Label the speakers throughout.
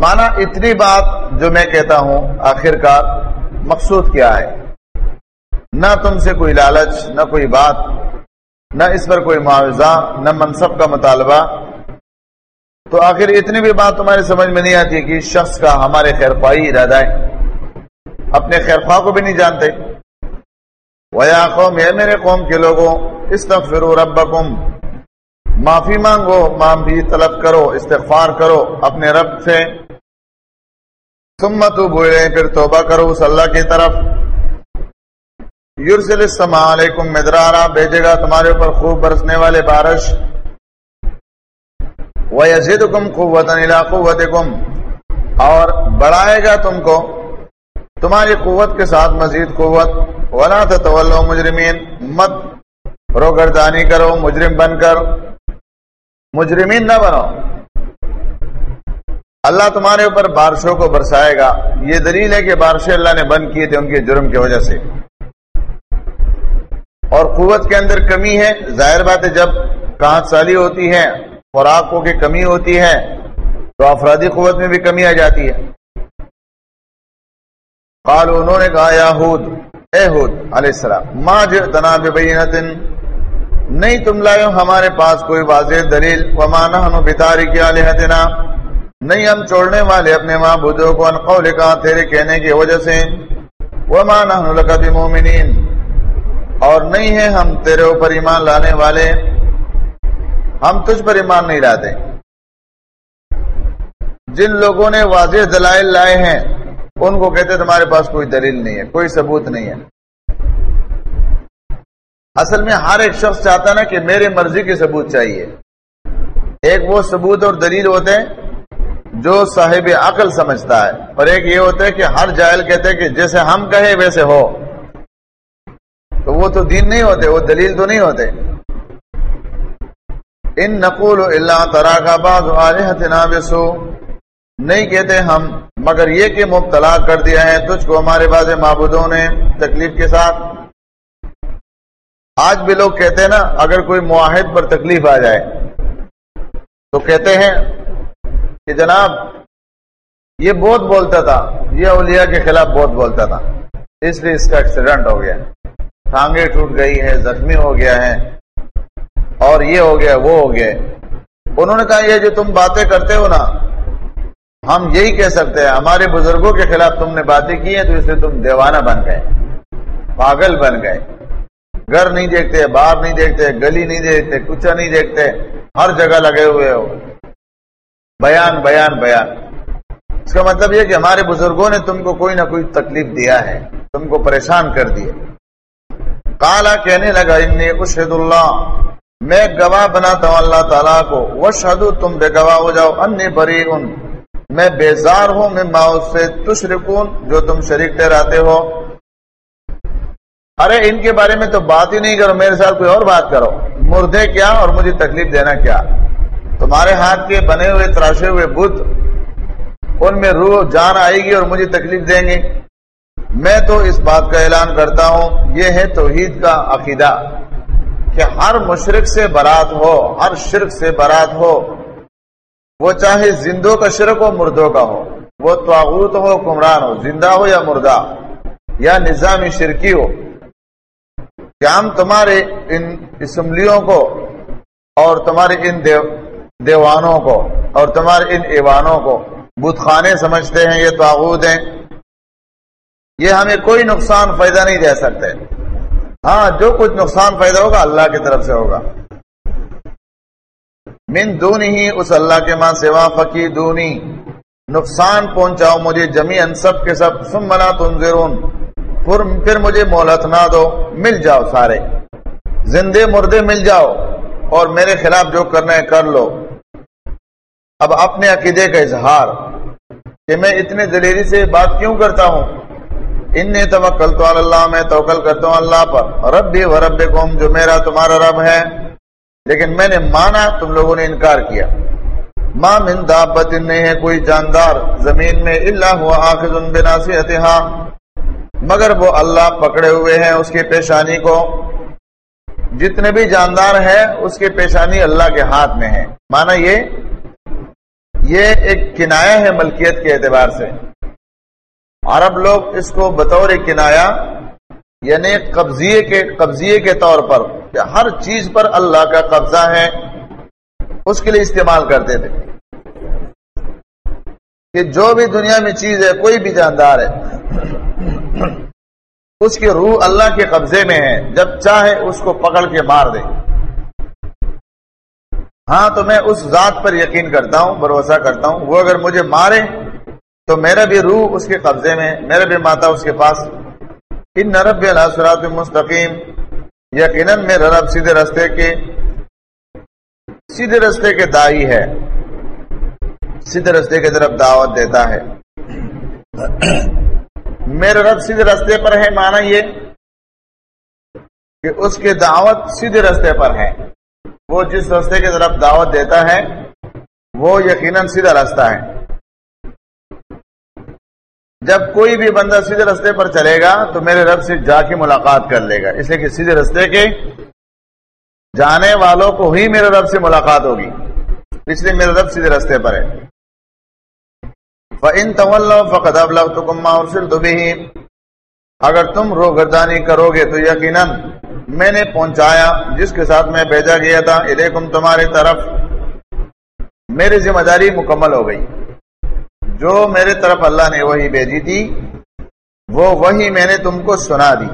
Speaker 1: مانا اتنی بات جو میں کہتا ہوں آخر کار مقصود کیا ہے۔ نہ تم سے کوئی لالچ، نہ کوئی بات، نہ اس پر کوئی معاوضہ، نہ منصب کا مطالبہ۔ تو آخر اتنی بھی بات تمہاری سمجھ میں نہیں آتی کہ اس شخص کا ہمارے خیر خواہی ارادہ ہے۔ اپنے خیر خواہ کو بھی نہیں جانتے۔ ویا قوم ہے میرے قوم کے لوگوں، استغفروا ربکم معافی مانگو، معافی طلب کرو، استغفار کرو، اپنے رب سے۔ ثم توبوا الیہ، پھر توبہ کرو اس اللہ کی طرف۔ یرسل السماء علیکم مدرارا، بھیجے گا تمہارے اوپر خوب برسنے والے بارش۔ وَيَزِدُكُمْ قُوَّةً إِلَىٰ قُوَّتِكُمْ اور بڑھائے گا تم کو تمہاری قوت کے ساتھ مزید قوت۔ وَلَا تَتَوَلُّوا مجرمین، مت روگردانی کرو، مجرم بن کر۔ مجرمین نہ بنو۔ اللہ تمہارے اوپر بارشوں کو برسائے گا۔ یہ دلیل ہے کہ بارشیں اللہ نے بند کیے تھے ان کے جرم کی وجہ سے۔ اور قوت کے اندر کمی ہے۔ ظاہر بات ہے، جب کانچ سالی ہوتی ہے، خوراکوں کی کمی ہوتی ہے، تو افرادی قوت میں بھی کمی آ جاتی ہے۔ قالو انہوں نے کہا، یا حود اے حود علیہ السلام، ما جئتنا ببینت نہیں تم لائے ہمارے پاس کوئی واضح دلیل، وما نحن بتارک الہتنا نہیں ہم چھوڑنے والے اپنے معبودوں کو ان قول کا تیرے کہنے کی وجہ سے۔ وما نحن لک بمؤمنین اور نہیں ہے ہم تیرے اوپر ایمان لانے والے۔ ہم تجھ پر ایمان نہیں لاتے۔ جن لوگوں نے واضح دلائل لائے ہیں، ان کو کہتے تمہارے پاس کوئی دلیل نہیں ہے، کوئی ثبوت نہیں ہے۔ اصل میں ہر ایک شخص چاہتا نا کہ میرے مرضی کی ثبوت چاہیے۔ ایک وہ ثبوت اور دلیل ہوتے ہیں جو صاحب عقل سمجھتا ہے۔ اور ایک یہ ہوتا ہے کہ ہر جائل کہتے کہ جیسے ہم کہے ویسے ہو۔ تو وہ تو دین نہیں ہوتے، وہ دلیل تو نہیں ہوتے۔ ان نقول اللہ ترا کا بعض نہیں کہتے ہم، مگر یہ کہ مبتلا کر دیا ہے تجھ کو ہمارے بعض معبودوں نے تکلیف کے ساتھ۔ آج بھی لوگ کہتے ہیں نا، اگر کوئی معاہد پر تکلیف آ جائے تو کہتے ہیں کہ جناب، یہ بہت بولتا تھا، یہ اولیاء کے خلاف بہت بولتا تھا، اس لیے اس کا ایکسیڈنٹ ہو گیا۔ ٹانگیں ٹوٹ گئی ہے زخمی ہو گیا ہے اور یہ ہو گیا، وہ ہو گیا۔ انہوں نے کہا، یہ جو تم باتیں کرتے ہو نا، ہم یہی کہہ سکتے ہیں، ہمارے بزرگوں کے خلاف تم نے باتیں کی ہیں، تو اس لیے تم دیوانہ بن گئے، پاگل بن گئے۔ گھر نہیں دیکھتے باہر نہیں دیکھتے، گلی نہیں دیکھتے کچھ نہیں دیکھتے، ہر جگہ لگے ہوئے ہو۔ بیان بیان بیان۔ اس کا مطلب یہ کہ ہمارے بزرگوں نے تم کو کوئی نہ کوئی تکلیف دیا ہے، تم کو پریشان کر دیا۔ کالا کہنے لگا، انی اشہد اللہ، میں گواہ بناتا ہوں اللہ تعالیٰ کو۔ وہ شہدو تم بے گواہ ہو جاؤ۔ انی بری ان میں بیزار ہوں۔ میں ماؤ سے تشرکون، جو تم شریک ٹھہراتے ہو۔ ارے، ان کے بارے میں تو بات ہی نہیں کرو، میرے ساتھ کوئی اور بات کرو۔ مردے کیا اور مجھے تکلیف دینا کیا؟ تمہارے ہاتھ کے بنے ہوئے، تراشے ہوئے بدھ ان میں روح جان آئے گی اور مجھے تکلیف دیں گے۔ میں تو اس بات کا اعلان کرتا ہوں، یہ ہے توحید کا عقیدہ کہ ہر مشرق سے برات ہو، ہر شرک سے برات ہو، وہ چاہے زندوں کا شرک ہو، مردوں کا ہو، وہ تعوت ہو کمران ہو، زندہ ہو یا مردہ، یا نظامی شرکی ہو کیا ہم تمہارے ان اسمبلیوں کو اور تمہارے ان دیو دیوانوں کو اور تمہارے ان ایوانوں کو بت خانے سمجھتے ہیں، یہ تعوت ہیں۔ یہ ہمیں کوئی نقصان فائدہ نہیں دے سکتے۔ ہاں جو کچھ نقصان فائدہ ہوگا اللہ کی طرف سے ہوگا۔ من دونی ہی اس اللہ کے ماں سوا فقی دونی نقصان پہنچاؤ مجھے جمی سب کے سب۔ سم منا تنظرون۔ پھر مجھے مولت نہ دو۔ مل جاؤ سارے۔ زندے مردے مل جاؤ اور میرے خلاف جو کرنا ہے کر لو۔ اب اپنے عقیدے کا اظہار کہ میں اتنے دلیری سے بات کیوں کرتا ہوں؟ ان نے توکل تو اللہ، میں توکل کرتا ہوں اللہ پر۔ رب بھی و رب جو میرا تمہارا رب ہے۔ لیکن میں نے مانا، تم لوگوں نے انکار کیا۔ ماں من دابت، نہیں ہے کوئی جاندار۔ زمین میں اللہ ہوا آخذ بناصیتها مگر وہ اللہ پکڑے ہوئے ہیں اس کی پیشانی کو۔ جتنے بھی جاندار ہیں، اس کی پیشانی اللہ کے ہاتھ میں ہے۔ مانا یہ یہ ایک کنایا ہے ملکیت کے اعتبار سے۔ عرب لوگ اس کو بطور کنایا یعنی قبضیے کے قبضیے کے طور پر کہ ہر چیز پر اللہ کا قبضہ ہے، اس کے لیے استعمال کرتے تھے۔ کہ جو بھی دنیا میں چیز ہے، کوئی بھی جاندار ہے، اس کی روح اللہ کے قبضے میں ہے۔ جب چاہے اس کو پکڑ کے مار دے۔ ہاں تو میں اس ذات پر یقین کرتا ہوں، بھروسہ کرتا ہوں، وہ اگر مجھے مارے تو میرا بھی روح اس کے قبضے میں، میرا بھی ماتا اس کے پاس۔ ان نرب سرات مستقیم، یقیناً میرا رب سیدھے رستے کے، سیدھے رستے کے دائی ہے۔ سیدھے رستے کی طرف دعوت دیتا ہے۔ میرے رب سیدھے رستے پر ہے، مانا یہ کہ اس کی دعوت سیدھے رستے پر ہے۔ وہ جس رستے کی طرف دعوت دیتا ہے، وہ یقیناً سیدھا رستہ ہے۔ جب کوئی بھی بندہ سیدھے رستے پر چلے گا، تو میرے رب سے جا کے ملاقات کر لے گا۔ اس لیے کہ سیدھے رستے کے جانے والوں کو ہی میرے رب سے ملاقات ہوگی۔ اس لیے میرے رب سیدھے رستے پر ہے۔ فَإِن تَوَلَّوْ فَقَدْ أَبْلَغْتُكُمْ مَا أُرْسِلْتُ بِهِ۔ اگر تم روگردانی کرو گے تو یقیناً میں نے پہنچایا، جس کے ساتھ میں بھیجا گیا تھا الیکم تمہاری طرف۔ میری ذمہ داری مکمل ہو گئی۔ جو میرے طرف اللہ نے وہی بھیجی تھی، وہ وہی میں نے تم کو سنا دی۔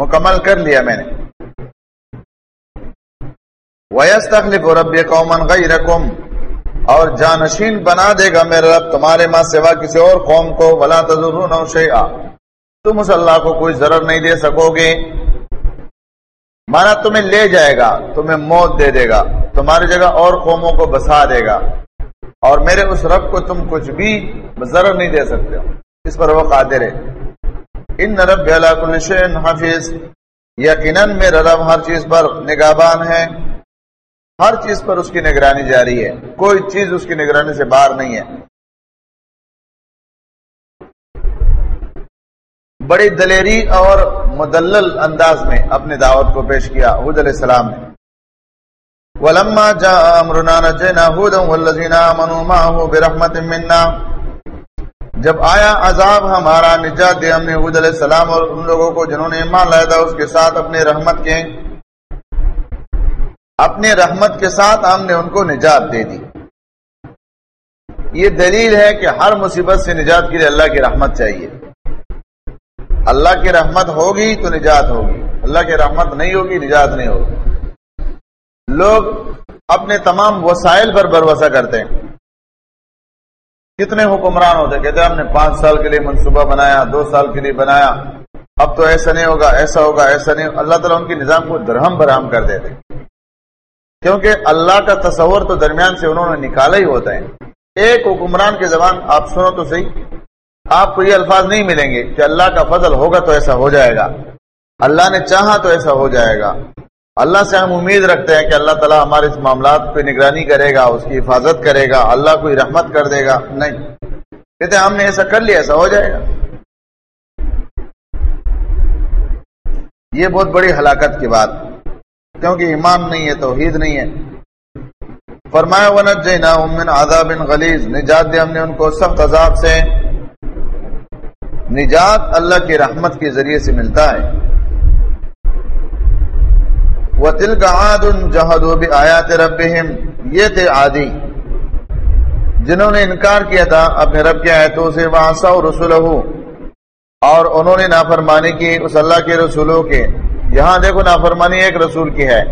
Speaker 1: مکمل کر لیا میں نے۔ ویس تخلیف رب قومن گئی رقم اور جانشین بنا دے گا میرا رب تمہارے ماں سوا کسی اور قوم کو۔ ولا تضرون شیئا تم اس اللہ کو کوئی ضرر نہیں دے سکو گے۔ مانا تمہیں لے جائے گا، تمہیں موت دے دے گا، تمہاری جگہ اور قوموں کو بسا دے گا۔ اور میرے اس رب کو تم کچھ بھی ضرر نہیں دے سکتے۔ ہو اس پر وہ قادر ہے۔ ان رب حافظ یقیناً میرا رب ہر چیز پر نگہبان ہے۔ ہر چیز پر اس کی نگرانی جاری ہے۔ کوئی چیز اس کی نگرانی سے باہر نہیں ہے۔ بڑی دلیری اور مدلل انداز میں اپنے دعوت کو پیش کیا حود علیہ السلام نے۔ ولما جاء امرنا نجينا هودا والذين امنوا معه برحمه منا۔ جب آیا عذاب ہمارا نجات دے ہم نے حود علیہ السلام اور ان لوگوں کو جنہوں نے ایمان لایا تھا، اس کے ساتھ اپنے رحمت کے اپنے رحمت کے ساتھ ہم نے ان کو نجات دے دی۔ یہ دلیل ہے کہ ہر مصیبت سے نجات کے لیے اللہ کی رحمت چاہیے۔ اللہ کی رحمت ہوگی تو نجات ہوگی۔ اللہ کی رحمت نہیں ہوگی، نجات نہیں ہوگی۔ لوگ اپنے تمام وسائل پر بھروسہ کرتے ہیں۔ کتنے حکمران ہوتے کہتے ہیں جی، ہم نے پانچ سال کے لیے منصوبہ بنایا، دو سال کے لیے بنایا۔ اب تو ایسا نہیں ہوگا، ایسا ہوگا، ایسا نہیں۔ اللہ تعالیٰ ان کے نظام کو درہم برہم کر دیتے کیونکہ اللہ کا تصور تو درمیان سے انہوں نے نکالا ہی ہوتا ہے۔ ایک حکمران کے زبان آپ سنو تو صحیح۔ آپ کو یہ الفاظ نہیں ملیں گے کہ اللہ کا فضل ہوگا تو ایسا ہو جائے گا۔ اللہ نے چاہا تو ایسا ہو جائے گا۔ اللہ سے ہم امید رکھتے ہیں کہ اللہ تعالیٰ ہمارے اس معاملات پہ نگرانی کرے گا، اس کی حفاظت کرے گا، اللہ کوئی رحمت کر دے گا۔ نہیں۔ کہتے ہم نے ایسا کر لیا، ایسا ہو جائے گا۔ یہ بہت بڑی ہلاکت کی بات، کیونکہ ایمان نہیں ہے، توحید نہیں ہے۔ فرمایا ونت جینا من عذاب غلیظ نجات دے ہم نے ان کو سخت عذاب سے۔ نجات اللہ کی رحمت کے ذریعے سے ملتا ہے۔ وہ تل کا عاد جہد بھی آیات ربہم یہ تھے عادی۔ جنہوں نے انکار کیا تھا، اپنے رب کے آیتوں سے وہاں رسول اور انہوں نے نافرمانی کی اس اللہ کے رسولوں کے۔ یہاں دیکھو، نافرمانی ایک رسول کی ہے۔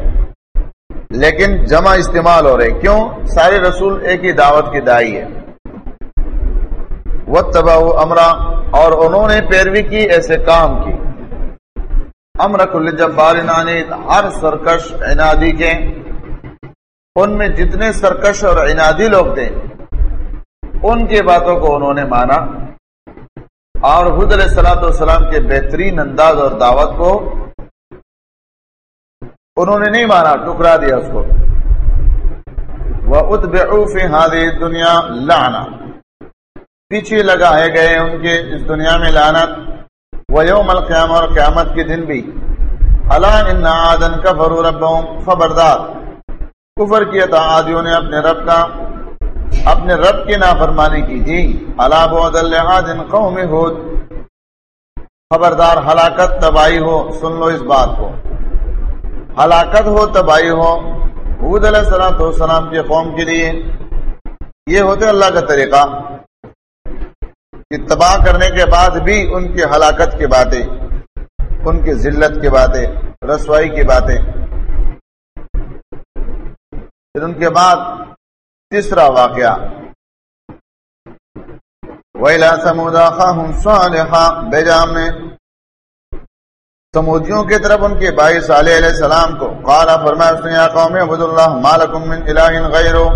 Speaker 1: لیکن جمع استعمال ہو رہے۔ کیوں؟ سارے رسول ایک ہی دعوت کی دائی ہے وہ امرا، اور انہوں نے پیروی کی، ایسے کام کی۔ امر کل جبار ہر سرکش عنادی کے۔ ان میں جتنے سرکش اور عنادی لوگ تھے، ان کی باتوں کو انہوں نے مانا۔ اور حد علیہ السلاۃ والسلام کے بہترین انداز اور دعوت کو انہوں نے نہیں مانا، ٹکرا دیا اس کو۔ وہ اتبعوف دنیا لانا پیچھے لگائے گئے ان کے اس دنیا میں لانت وہ یوم القیام اور قیامت کے دن بھی۔ اللہ ان آدن کفر ربهم خبردار۔ کفر کیا تھا آدیوں نے اپنے رب کا اپنے رب کی نافرمانی کی۔ جی اللہ بود اللہ قوم ہود۔ خبردار، ہلاکت تباہی ہو، سن لو اس بات کو۔ ہلاکت ہو، تباہی ہو۔ حود علیہ السلام تو سلام کے قوم کے لیے یہ ہوتے اللہ کا طریقہ۔ کہ تباہ کرنے کے بعد بھی ان کی ہلاکت کی باتیں، ان کی ذلت کی باتیں، رسوائی کی باتیں۔ پھر ان کے بعد تیسرا واقعہ۔ ویلا سمودا بیجام نے۔ سمودیوں کی طرف ان کے بھائی صالح علیہ السلام کو۔ قالا فرمایا اس نے، یا قوم عبد اللہ مالکم من الہ غیرو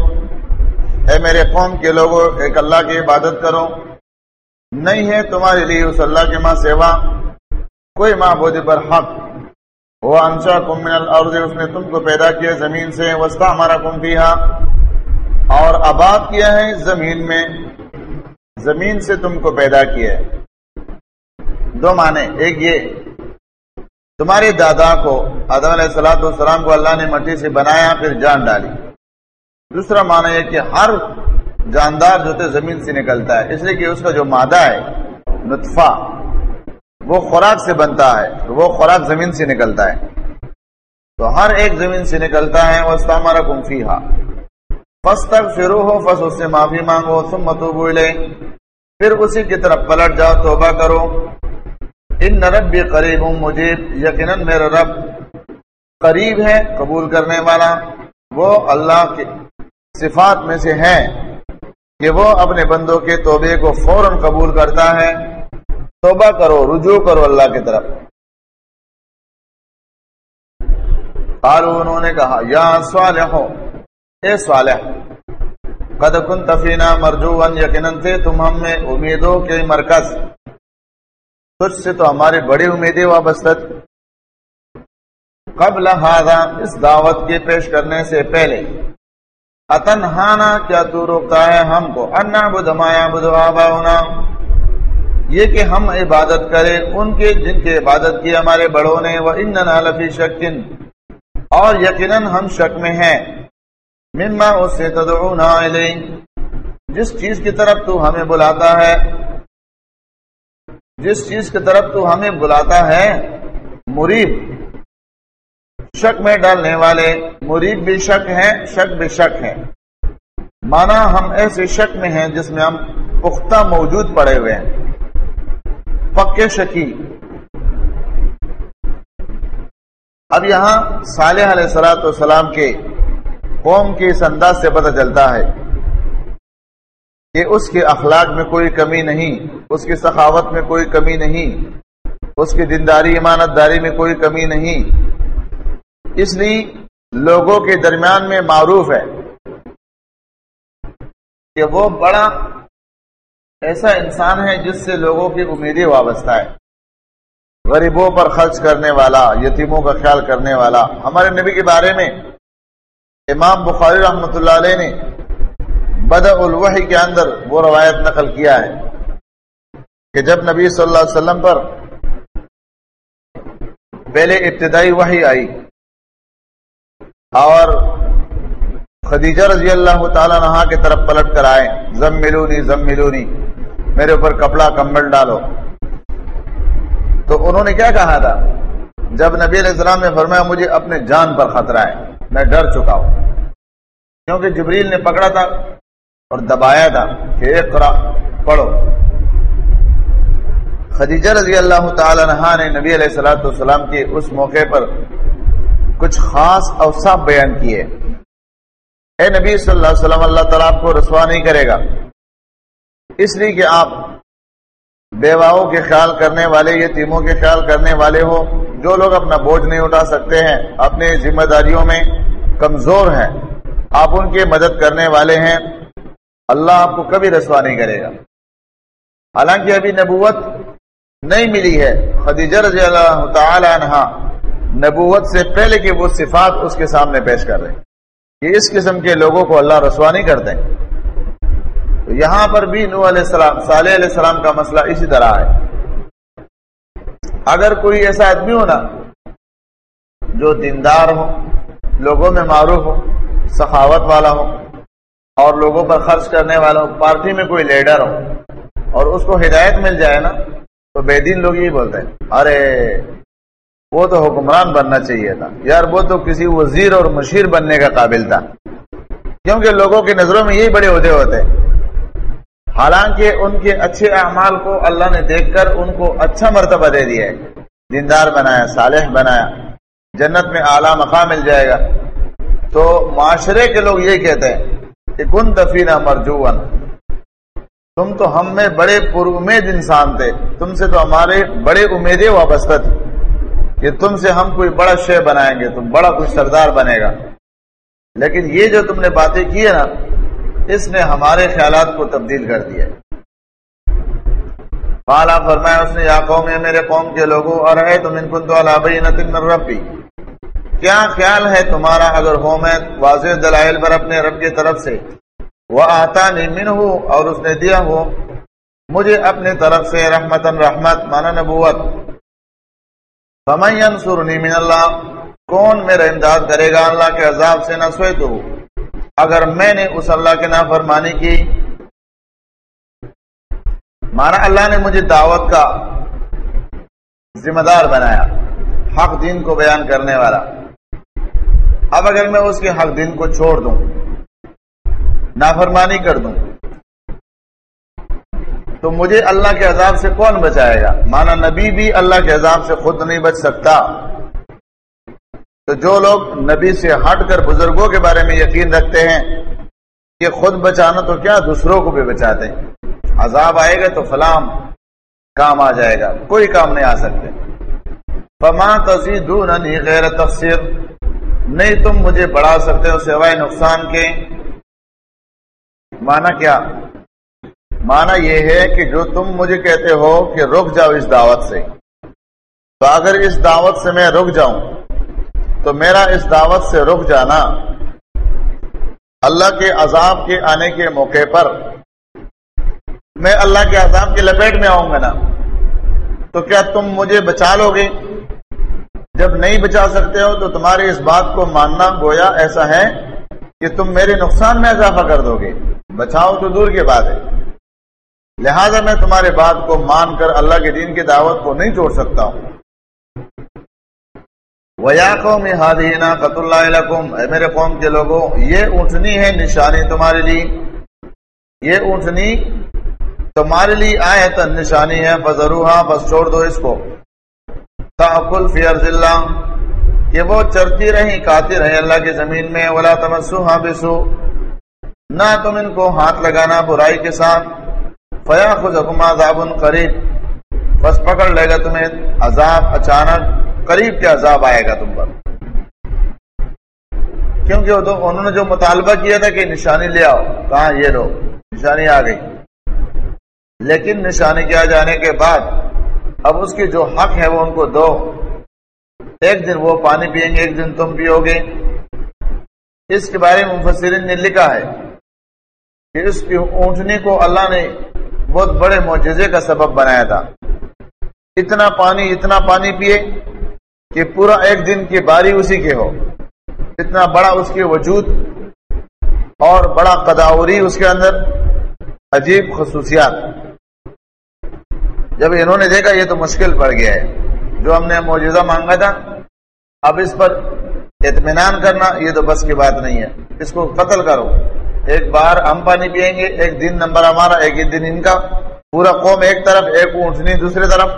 Speaker 1: اے میرے قوم کے لوگوں، ایک اللہ کی عبادت کرو۔ نہیں ہے تمہارے لیے اس اللہ کے ماں سیوا۔ کوئی معبود پر حق۔ وہ انشا کم من الارض، اس نے تم کو پیدا کیا زمین سے۔ وسطہ ہمارا کم کیا اور آباد کیا ہے زمین میں۔ زمین سے تم کو پیدا کیا ہے۔ دو معنی۔ ایک یہ، تمہارے دادا کو، آدم علیہ السلاۃ والسلام کو اللہ نے مٹی سے بنایا، پھر جان ڈالی۔ دوسرا معنی یہ کہ ہر جاندار جو تھے زمین سے نکلتا ہے، اس لیے کہ اس کا جو مادہ ہے، نطفہ، وہ خوراک سے بنتا ہے، تو وہ خوراک زمین سے نکلتا ہے۔ تو ہر ایک زمین سے نکلتا ہے وہ ہمارا گمفی ہا فس تک شروع ہو فس اس سے معافی مانگو تم متو بولے پھر اسی کی طرف پلٹ جاؤ، توبہ کرو۔ ان رب بھی قریب ہوں مجھے یقیناً میرا رب قریب ہے، قبول کرنے والا۔ وہ اللہ کے صفات میں سے ہے کہ وہ اپنے بندوں کے توبے کو فوراً قبول کرتا ہے۔ توبہ کرو، رجوع کرو اللہ کی طرف۔ قالو انہوں نے کہا، یا صالح، اے صالح، قد کن تفینا مرجوان یقیناً تم ہم میں امیدوں کے مرکز۔ تجھ سے تو ہماری بڑی امیدیں وابستہ۔ قبل ہاضا اس دعوت کے پیش کرنے سے پہلے اتنہانا کیا تو روکتا ہے ہم کو؟ انا بدمایا بدھوا یہ کہ ہم عبادت کریں، ان کے جن کی عبادت کی ہمارے بڑوں نے وہ ان لفی شکن اور یقیناً ہم شک میں ہیں۔ مما اس سے تدعونا جس چیز کی طرف تو ہمیں بلاتا ہے، جس چیز کی طرف تو ہمیں بلاتا ہے، مریب۔ شک میں ڈالنے والے۔ مریب بھی شک ہے شک بھی شک ہے مانا ہم ایسے شک میں ہیں جس میں ہم پختہ موجود پڑے ہوئے ہیں۔ پکے شکی۔ اب یہاں صالح علیہ سلاۃ والسلام کے قوم کے اس انداز سے پتہ چلتا ہے کہ اس کے اخلاق میں کوئی کمی نہیں، اس کی سخاوت میں کوئی کمی نہیں، اس کی دینداری امانت داری میں کوئی کمی نہیں۔ اس لیے لوگوں کے درمیان میں معروف ہے کہ وہ بڑا ایسا انسان ہے جس سے لوگوں کی امیدیں وابستہ ہے غریبوں پر خرچ کرنے والا، یتیموں کا خیال کرنے والا۔ ہمارے نبی کے بارے میں امام بخاری رحمۃ اللہ علیہ نے بد الوحی کے اندر وہ روایت نقل کیا ہے کہ جب نبی صلی اللہ علیہ وسلم پر پہلے ابتدائی وحی آئی اور خدیجہ رضی اللہ تعالی نہا کی طرف پلٹ کر آئے۔ زم ملونی زم ملونی۔ میرے اوپر کپڑا کمبل ڈالو۔ تو انہوں نے کیا کہا تھا؟ جب نبی علیہ السلام نے فرمایا، مجھے اپنے جان پر خطرہ ہے، میں ڈر چکا ہوں۔ کیونکہ جبریل نے پکڑا تھا اور دبایا تھا کہ ایک اقرا پڑھو۔ خدیجہ رضی اللہ تعالی عنہ نے نبی علیہ السلاۃ والسلام کے اس موقع پر کچھ خاص اوساف بیان کیے۔ اے نبی صلی اللہ علیہ وسلم، اللہ تعالیٰ آپ کو رسوا نہیں کرے گا۔ اس لیے کہ آپ بیواؤں کے خیال کرنے والے، یتیموں کے خیال کرنے والے ہو، جو لوگ اپنا بوجھ نہیں اٹھا سکتے ہیں، اپنے ذمہ داریوں میں کمزور ہیں، آپ ان کی مدد کرنے والے ہیں، اللہ آپ کو کبھی رسوا نہیں کرے گا۔ حالانکہ ابھی نبوت نہیں ملی ہے۔ خدیجہ رضی اللہ تعالی عنہ نبوت سے پہلے کہ وہ صفات اس کے سامنے پیش کر رہے کہ اس قسم کے لوگوں کو اللہ رسوا نہیں کرتے۔ تو یہاں پر بھی نو علیہ السلام، صالح علیہ السلام کا مسئلہ اسی طرح ہے۔ اگر کوئی ایسا آدمی ہو نا، جو دیندار ہو، لوگوں میں معروف ہو، سخاوت والا ہو، اور لوگوں پر خرچ کرنے والا ہو، پارٹی میں کوئی لیڈر ہو، اور اس کو ہدایت مل جائے نا، تو بے دین لوگ یہی بولتے ہیں۔ ارے وہ تو حکمران بننا چاہیے تھا۔ یار وہ تو کسی وزیر اور مشیر بننے کا قابل تھا۔ کیونکہ لوگوں کی نظروں میں یہی بڑے عہدے ہوتے۔ حالانکہ ان کے اچھے اعمال کو اللہ نے دیکھ کر ان کو اچھا مرتبہ دے دیا ہے۔ دیندار بنایا، صالح بنایا۔ جنت میں اعلیٰ مقام مل جائے گا۔ تو معاشرے کے لوگ یہ کہتے ہیں کہ کن دفینہ مرجوان تم تو ہم میں بڑے پر امید انسان تھے۔ تم سے تو ہمارے بڑے امیدیں وابستہ تھی کہ تم سے ہم کوئی بڑا شے بنائیں گے، تم بڑا کوئی سردار بنے گا۔ لیکن یہ جو تم نے باتیں کی ہے نا، اس نے ہمارے خیالات کو تبدیل کر دیا بالا فرمایا اس نے، یا قوم ہے میرے قوم کے لوگوں اور ہے تم ان کن تو ربی۔ کیا خیال ہے تمہارا اگر ہو میں واضح دلائل پر اپنے رب کی طرف سے؟ وہ آتا نہیں من ہو اور اس نے دیا ہو مجھے اپنے طرف سے رحمت رحمت مانا نبوت۔ فمین من اللہ کون میرا امداد کرے گا اللہ کے عذاب سے نہ سوئے تو؟ اگر میں نے اس اللہ کے نافرمانی کی، مانا اللہ نے مجھے دعوت کا ذمہ دار بنایا، حق دین کو بیان کرنے والا۔ اب اگر میں اس کے حق دین کو چھوڑ دوں، نافرمانی کر دوں تو مجھے اللہ کے عذاب سے کون بچائے گا؟ مانا نبی بھی اللہ کے عذاب سے خود نہیں بچ سکتا۔ تو جو لوگ نبی سے ہٹ کر بزرگوں کے بارے میں یقین رکھتے ہیں کہ خود بچانا تو کیا دوسروں کو بھی بچاتے ہیں؟ عذاب آئے گا تو فلام کام آ جائے گا، کوئی کام نہیں آ سکتے۔ فما تصدی غیر تفسیر نہیں تم مجھے بڑھا سکتے ہو سوائے نقصان کے۔ مانا کیا؟ مانا یہ ہے کہ جو تم مجھے کہتے ہو کہ رک جاؤ اس دعوت سے۔ تو اگر اس دعوت سے میں رک جاؤں، تو میرا اس دعوت سے رک جانا اللہ کے عذاب کے آنے کے موقع پر۔ میں اللہ کے عذاب کی لپیٹ میں آؤں گا نا۔ تو کیا تم مجھے بچا لو گے؟ جب نہیں بچا سکتے ہو تو تمہاری اس بات کو ماننا گویا ایسا ہے کہ تم میرے نقصان میں اضافہ کر دو گے۔ بچاؤ تو دور کی بات ہے۔ لہذا میں تمہارے بات کو مان کر اللہ کے دین کی دعوت کو نہیں چھوڑ سکتا ہوں۔ ویا قوم ہادینا قط اللہ اے میرے قوم کے لوگوں، یہ اونٹنی ہے نشانی تمہارے لیے۔ یہ اونٹنی تمہارے لیے آئے تو نشانی ہے۔ بزروہا بس چھوڑ دو اس کو۔ تاکل فی ارض اللہ کہ وہ چرتی رہی کاتی رہی اللہ کی زمین میں۔ ولا تمسو ہاں بسو نہ تم ان کو ہاتھ لگانا برائی کے ساتھ۔ فیا خود عذاب قریب بس پکڑ لے گا تمہیں عذاب اچانک قریب کے عذاب آئے گا تم پر۔ کیونکہ وہ تو انہوں نے جو مطالبہ کیا تھا کہ نشانی لے آؤ، کہاں یہ لو نشانی آ گئی۔ لیکن نشانی کے آ جانے کے بعد اب اس کی جو حق ہے وہ ان کو دو۔ ایک دن وہ پانی پیئیں گے، ایک دن تم پیو گے اس کے بارے میں مفسرین نے لکھا ہے کہ اس کی اونٹنی کو اللہ نے بہت بڑے معجزے کا سبب بنایا تھا۔ اتنا پانی اتنا پانی پیے کہ پورا ایک دن کی باری اسی کے ہو۔ اتنا بڑا اس کے وجود اور بڑا قداوری اس کے اندر۔ عجیب خصوصیات۔ جب انہوں نے دیکھا، یہ تو مشکل پڑ گیا ہے۔ جو ہم نے معجزہ مانگا تھا، اب اس پر اطمینان کرنا یہ تو بس کی بات نہیں ہے۔ اس کو قتل کرو۔ ایک بار ہم پانی پیئیں گے، ایک دن نمبر ہمارا، ایک ہی دن ان کا۔ پورا قوم ایک طرف، ایک اونٹنی دوسری طرف۔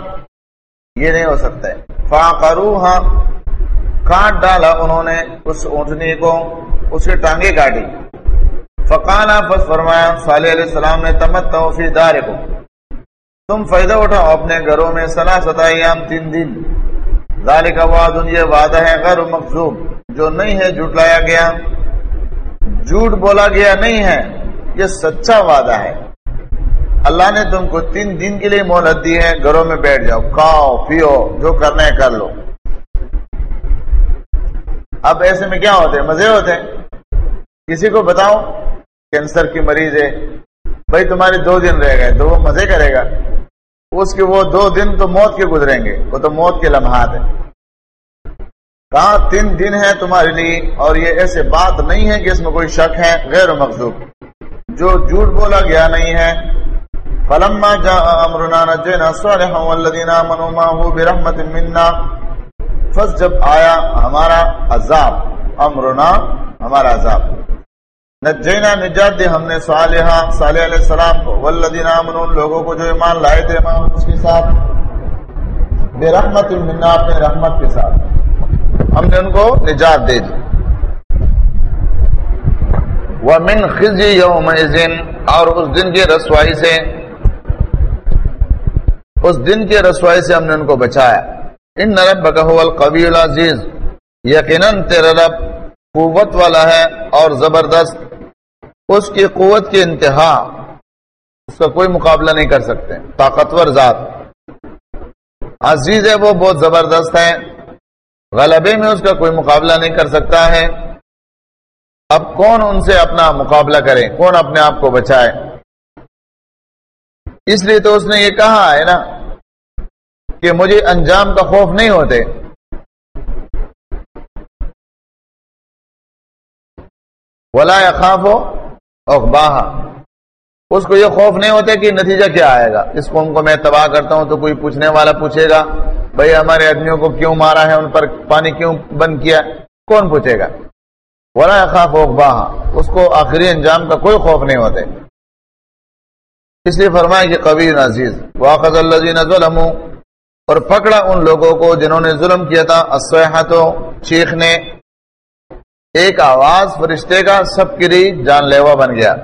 Speaker 1: یہ نہیں ہو سکتا ہے۔ فاقرو ہاں کاٹ ڈالا انہوں نے، اس اونٹنی کو، اس کی ٹانگیں کاٹی۔ فقانا فس فرمایا، صالح علیہ السلام نے تمت توفی دار کو تم فائدہ اٹھاؤ اپنے گھروں میں سنا ستائیام تین دن۔ ذالک وعد، یہ وعدہ ہے غیر مقصوب جو نہیں ہے، جھٹلایا گیا۔ جھوٹ بولا گیا نہیں ہے، یہ سچا وعدہ ہے۔ اللہ نے تم کو تین دن کے لیے مہلت دی ہے، گھروں میں بیٹھ جاؤ، کھاؤ، پیو، جو کرنا ہے کر لو۔ اب ایسے میں کیا ہوتے ہیں؟ مزے ہوتے ہیں۔ کسی کو بتاؤ کینسر کی مریض ہے۔ بھائی، تمہارے دو دن رہ گئے، تو وہ مزے کرے گا۔ اس کے وہ دو دن تو موت کے گزریں گے، وہ تو موت کے لمحات ہیں۔ کہاں تین دن ہے تمہارے لیے اور یہ ایسے بات نہیں ہے کہ اس میں کوئی شک ہے، غیر مخصوص جو جھوٹ بولا گیا نہیں ہے۔ فلما جاء امرنا نجينا صالحا والذين امنوا معه برحمه منا۔ فس جب آیا ہمارا عذاب، امرنا ہمارا عذاب۔ نجینا نجات دے ہم نے صالحا، صالح علیہ السلام کو۔ والذین آمنوا لوگوں کو جو ایمان لائے تھے معه اس کے ساتھ۔ برحمت منا، اپنے رحمت کے ساتھ۔ ہم نے ان کو نجات دے دی۔ ومن خزي يومئذ، اور اس دن کی رسوائی سے، اس دن کے رسوائی سے ہم نے ان کو بچایا۔ ان نرب هو القوی العزیز یقیناً تیرا رب قوت والا ہے اور زبردست۔ اس کی قوت کی انتہا اس کا کوئی مقابلہ نہیں کر سکتے، طاقتور ذات۔ عزیز ہے وہ، بہت زبردست ہے۔ غلبے میں اس کا کوئی مقابلہ نہیں کر سکتا ہے۔ اب کون ان سے اپنا مقابلہ کرے؟ کون اپنے آپ کو بچائے؟ اس لیے تو اس نے یہ کہا ہے نا کہ مجھے انجام کا خوف نہیں ہوتے۔ ولا خاف ہو اخباہ اس کو یہ خوف نہیں ہوتے کہ نتیجہ کیا آئے گا۔ اس قوم کو میں تباہ کرتا ہوں تو کوئی پوچھنے والا پوچھے گا۔ بھائی ہمارے آدمیوں کو کیوں مارا ہے؟ ان پر پانی کیوں بند کیا کون پوچھے گا؟ ولا خاف اخباہ اس کو آخری انجام کا کوئی خوف نہیں ہوتے۔ اس لیے فرمائے کہ قبیر عزیز واقع اللہ ظلم اور پکڑا ان لوگوں کو جنہوں نے ظلم کیا تھا اسحتوں چیخ نے ایک آواز فرشتے کا سب کے لیے جان لیوا بن گیا۔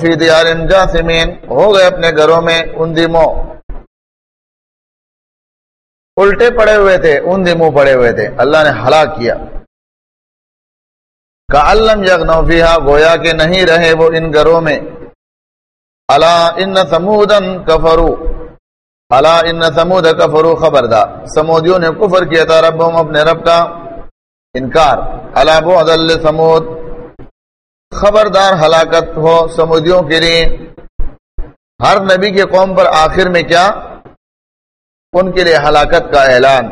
Speaker 1: فی دیار جاثمین ہو گئے اپنے گھروں میں ان دموں الٹے پڑے ہوئے تھے ان دموں پڑے ہوئے تھے۔ اللہ نے ہلاک کیا۔ کا علم یغنوفیہ گویا کہ نہیں رہے وہ ان گھروں میں۔ اللہ ان سمودن کفرو اللہ ان سمود کفرو خبردار۔ سمودیوں نے کفر کیا تھا رب اپنے رب کا انکار۔ اللہ بو سمود خبردار ہلاکت ہو سمودیوں کے لیے۔ ہر نبی کے قوم پر آخر میں کیا؟ ان کے لیے ہلاکت کا اعلان،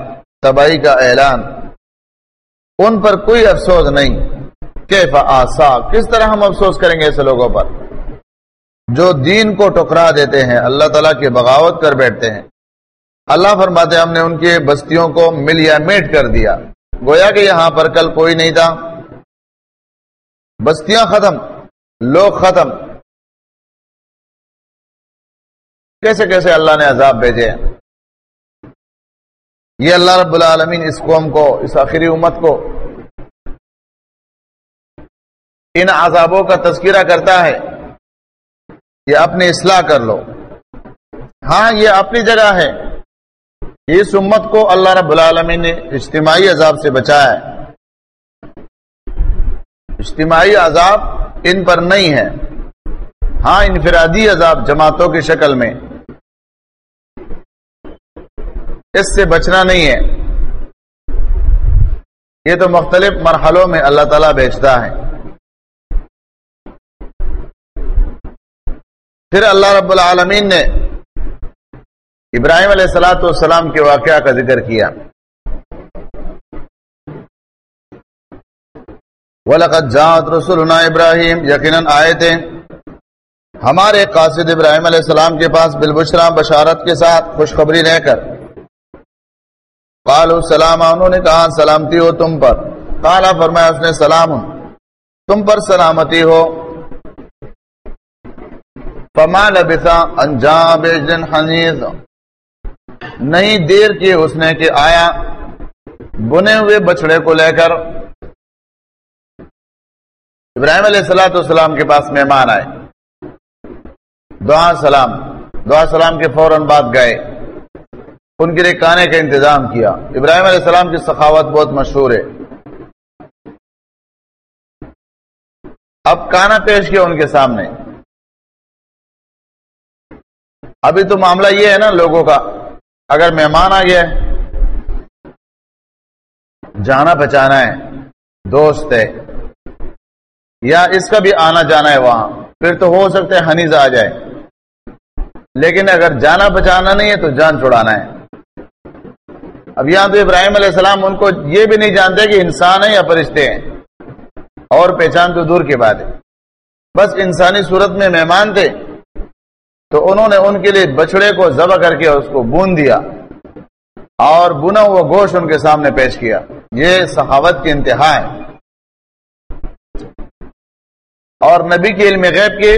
Speaker 1: تباہی کا اعلان۔ ان پر کوئی افسوس نہیں، کیف آسا، کس طرح ہم افسوس کریں گے ایسے لوگوں پر؟ جو دین کو ٹکرا دیتے ہیں، اللہ تعالیٰ کی بغاوت کر بیٹھتے ہیں۔ اللہ فرماتے ہم نے ان کی بستیوں کو مل یا میٹ کر دیا۔ گویا کہ یہاں پر کل کوئی نہیں تھا۔ بستیاں ختم، لوگ ختم۔ کیسے کیسے اللہ نے عذاب بھیجے یہ اللہ رب العالمین اس قوم کو، اس آخری امت کو ان عذابوں کا تذکرہ کرتا ہے یہ اپنی اصلاح کر لو۔ ہاں یہ اپنی جگہ ہے۔ اس امت کو اللہ رب العالمین نے اجتماعی عذاب سے بچایا ہے۔ اجتماعی عذاب ان پر نہیں ہے۔ ہاں انفرادی عذاب جماعتوں کی شکل میں۔ اس سے بچنا نہیں ہے۔ یہ تو مختلف مرحلوں میں اللہ تعالیٰ بیچتا ہے۔ پھر اللہ رب العالمین نے ابراہیم علیہ السلاۃ والسلام کے واقعہ کا ذکر کیا۔ وَلَقَدْ جَاءَتْ رُسُلُنَا ابراہیم یقیناً آئے تھے۔ ہمارے قاصد ابراہیم علیہ السلام کے پاس بالبشرا، بشارت کے ساتھ خوشخبری لے کر۔ قالوا السلام انہوں نے کہا، سلامتی ہو تم پر۔ قالا، فرمایا، اس نے سلام۔ تم پر سلامتی ہو۔ فما لبثا انجام بجن حنیز نہیں دیر کی اس نے کہ آیا۔ بنے ہوئے بچڑے کو لے کر ابراہیم علیہ السلاۃ والسلام کے پاس مہمان آئے۔ دعا سلام۔ دعا سلام کے فوراً بعد گئے۔ ان کے لیے کانے کا انتظام کیا۔ ابراہیم علیہ السلام کی سخاوت بہت مشہور ہے۔ اب کانا پیش کیا ان کے سامنے۔ ابھی تو معاملہ یہ ہے نا لوگوں کا، اگر مہمان آ گیا جانا بچانا ہے، دوست ہے، یا اس کا بھی آنا جانا ہے وہاں، پھر تو ہو سکتا ہے ہنیز آ جائے۔ لیکن اگر جانا بچانا نہیں ہے تو جان چھڑانا ہے۔ اب یہاں تو ابراہیم علیہ السلام ان کو یہ بھی نہیں جانتے کہ انسان ہے یا فرشتے ہیں۔ اور پہچان تو دور کی بات ہے۔ بس انسانی صورت میں مہمان تھے۔ تو انہوں نے ان کے لیے بچڑے کو ذبح کر کے اس کو بون دیا۔ اور بنا ہوا گوشت ان کے سامنے پیش کیا۔ یہ صحاوت کی انتہا ہے۔ اور نبی کے علم غیب کے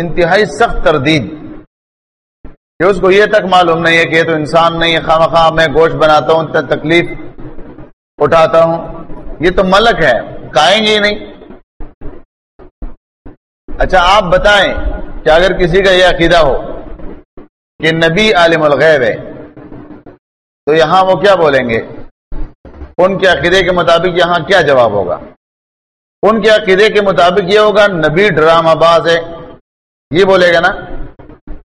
Speaker 1: انتہائی سخت تردید۔ کہ اس کو یہ تک معلوم نہیں ہے کہ یہ تو انسان نہیں ہے، خواہ خواہ میں گوشت بناتا ہوں تکلیف اٹھاتا ہوں۔ یہ تو ملک ہے کہیں گے نہیں۔ اچھا آپ بتائیں کہ اگر کسی کا یہ عقیدہ ہو کہ نبی عالم الغیب ہے، تو یہاں وہ کیا بولیں گے؟ ان کے عقیدے کے مطابق یہاں کیا جواب ہوگا؟ ان کے عقیدے کے مطابق یہ ہوگا، نبی ڈرامہ باز ہے۔ یہ بولے گا نا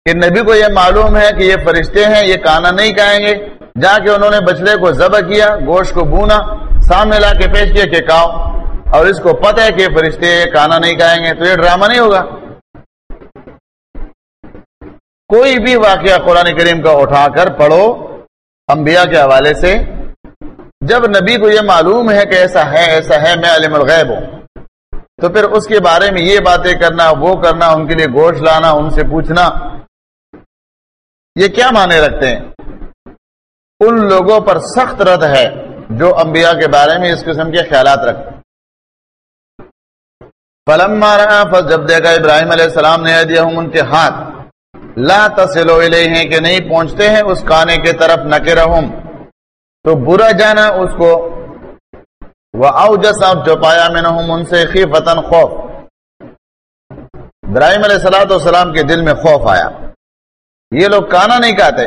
Speaker 1: کہ نبی کو یہ معلوم ہے کہ یہ فرشتے ہیں، یہ کانا نہیں کہیں گے۔ جا کے انہوں نے بچڑے کو ذبح کیا، گوشت کو بونا سامنے لا کے پیش کیا کہ کاؤ اور اس کو پتہ ہے کہ فرشتے کانا نہیں کہیں گے، تو یہ ڈرامہ نہیں ہوگا۔ کوئی بھی واقعہ قرآن کریم کا اٹھا کر پڑھو انبیاء کے حوالے سے۔ جب نبی کو یہ معلوم ہے کہ ایسا ہے ایسا ہے، میں علم الغیب ہوں۔ تو پھر اس کے بارے میں یہ باتیں کرنا، وہ کرنا، ان کے لیے گوشت لانا، ان سے پوچھنا۔ یہ کیا معنی رکھتے ہیں؟ ان لوگوں پر سخت رد ہے جو انبیاء کے بارے میں اس قسم کے خیالات رکھتے فلم مارا جب دیکھا ابراہیم علیہ السلام نے دیا ہوں ان کے ہاتھ لا تصلو الیہ کہ نہیں پہنچتے ہیں اس کانے کے طرف، نہ کہ رہوں تو برا جانا اس کو۔ وہ او جسا جو پایا میں نہ ان سے خی خوف۔ ابراہیم علیہ السلاۃ والسلام کے دل میں خوف آیا۔ یہ لوگ کانا نہیں کہتے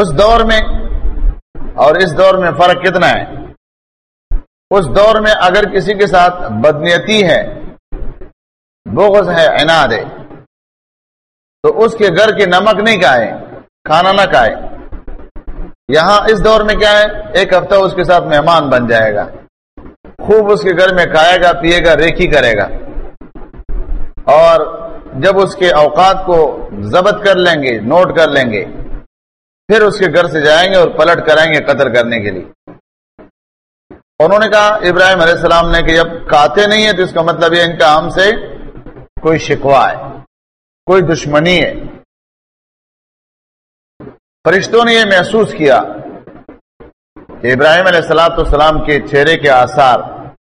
Speaker 1: اس دور میں، اور اس دور میں فرق کتنا ہے؟ اس دور میں اگر کسی کے ساتھ بدنیتی ہے، بغض ہے، عناد ہے، تو اس کے گھر کے نمک نہیں کھائے کھانا نہ کھائے یہاں اس دور میں کیا ہے؟ ایک ہفتہ اس کے ساتھ مہمان بن جائے گا۔ خوب اس کے گھر میں کھائے گا، پیے گا، ریکھی کرے گا۔ اور جب اس کے اوقات کو ضبط کر لیں گے، نوٹ کر لیں گے، پھر اس کے گھر سے جائیں گے اور پلٹ کرائیں گے قدر کرنے کے لیے۔ انہوں نے کہا، ابراہیم علیہ السلام نے کہ جب کاتے نہیں ہے تو اس کا مطلب یہ ان کا ہم سے کوئی شکوا ہے، کوئی دشمنی ہے۔ فرشتوں نے یہ محسوس کیا۔ کہ ابراہیم علیہ السلام السلام کے چہرے کے آثار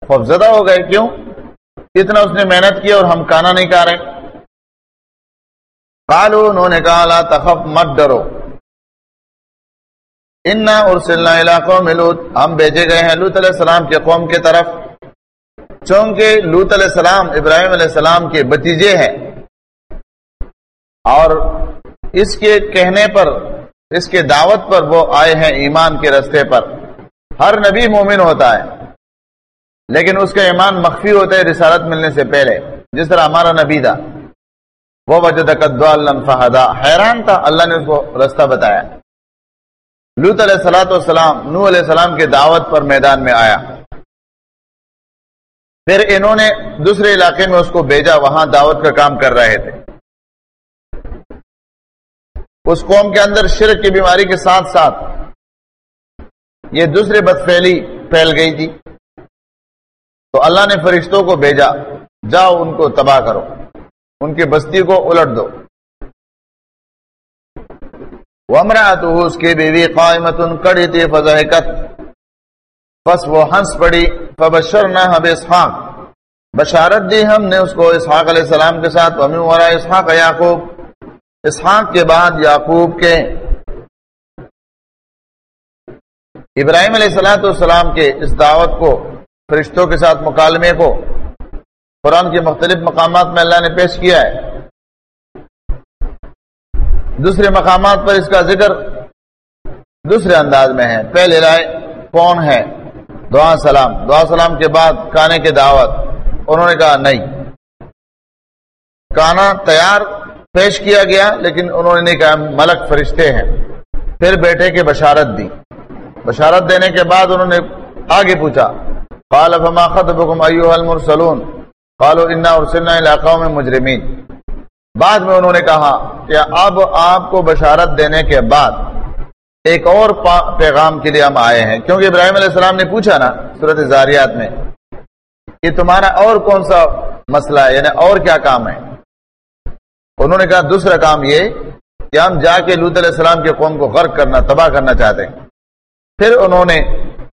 Speaker 1: خوفزدہ ہو گئے۔ کیوں؟ اتنا اس نے محنت کی اور ہم کانا نہیں کھا رہے۔ کالو انہوں نے کہا، لا تخف، مت ڈرو۔ انا ارسلنا علاقوں میں لوت ہم بھیجے گئے ہیں لوت علیہ السلام کے قوم کے طرف۔ چونکہ لوت علیہ السلام، ابراہیم علیہ السلام کے بتیجے ہیں۔ اور اس کے کہنے پر، اس کے دعوت پر وہ آئے ہیں ایمان کے رستے پر۔ ہر نبی مومن ہوتا ہے۔ لیکن اس کا ایمان مخفی ہوتا ہے رسالت ملنے سے پہلے۔ جس طرح ہمارا نبی تھا۔ وہ وجہ فہدا۔ حیران تھا۔ اللہ نے اس کو رستہ بتایا۔ لوت علیہ السلاۃ والسلام نو علیہ السلام کے دعوت پر میدان میں آیا۔ پھر انہوں نے دوسرے علاقے میں اس کو بھیجا۔ وہاں دعوت کا کام کر رہے تھے۔ اس قوم کے اندر شرک کی بیماری کے ساتھ ساتھ یہ دوسرے بد پھیلی پھیل گئی تھی۔ تو اللہ نے فرشتوں کو بھیجا، جاؤ ان کو تباہ کرو، ان کی بستی کو الٹ دو۔ اس کی بیوی قائمت کڑی تھی، فضحکت۔ پس وہ ہنس پڑی، فبشرنا ہم اسحاق۔ بشارت دی ہم نے اس کو اسحاق علیہ السلام کے ساتھ ومی ورا اسحاق یعقوب۔ اسحاق کے بعد یعقوب کے ابراہیم علیہ السلاۃ والسلام کے اس دعوت کو فرشتوں کے ساتھ مکالمے کو۔ قرآن کے مختلف مقامات میں اللہ نے پیش کیا ہے۔ دوسرے مقامات پر اس کا ذکر دوسرے انداز میں ہے۔ پہلے رائے، کون ہے؟ دعا سلام۔ دعا سلام کے بعد کانے کے دعوت۔ انہوں نے کہا نہیں۔ کانا تیار پیش کیا گیا، لیکن انہوں نے نہیں کہا ملک فرشتے ہیں۔ پھر بیٹے کے بشارت دی۔ بشارت دینے کے بعد انہوں نے آگے پوچھا قال فما خطبكم ايها المرسلون؟ قالوا انا ارسلنا الى قوم مجرمين. بعد میں انہوں نے کہا کہ اب آپ کو بشارت دینے کے بعد ایک اور پیغام کے لیے ہم آئے ہیں. کیونکہ ابراہیم علیہ السلام نے پوچھا نا صورت زاریات میں کہ تمہارا اور کون سا مسئلہ ہے؟ یعنی اور کیا کام ہے؟ انہوں نے کہا دوسرا کام یہ کہ ہم جا کے لوت علیہ السلام کے قوم کو غرق کرنا، تباہ کرنا چاہتے ہیں۔ پھر انہوں نے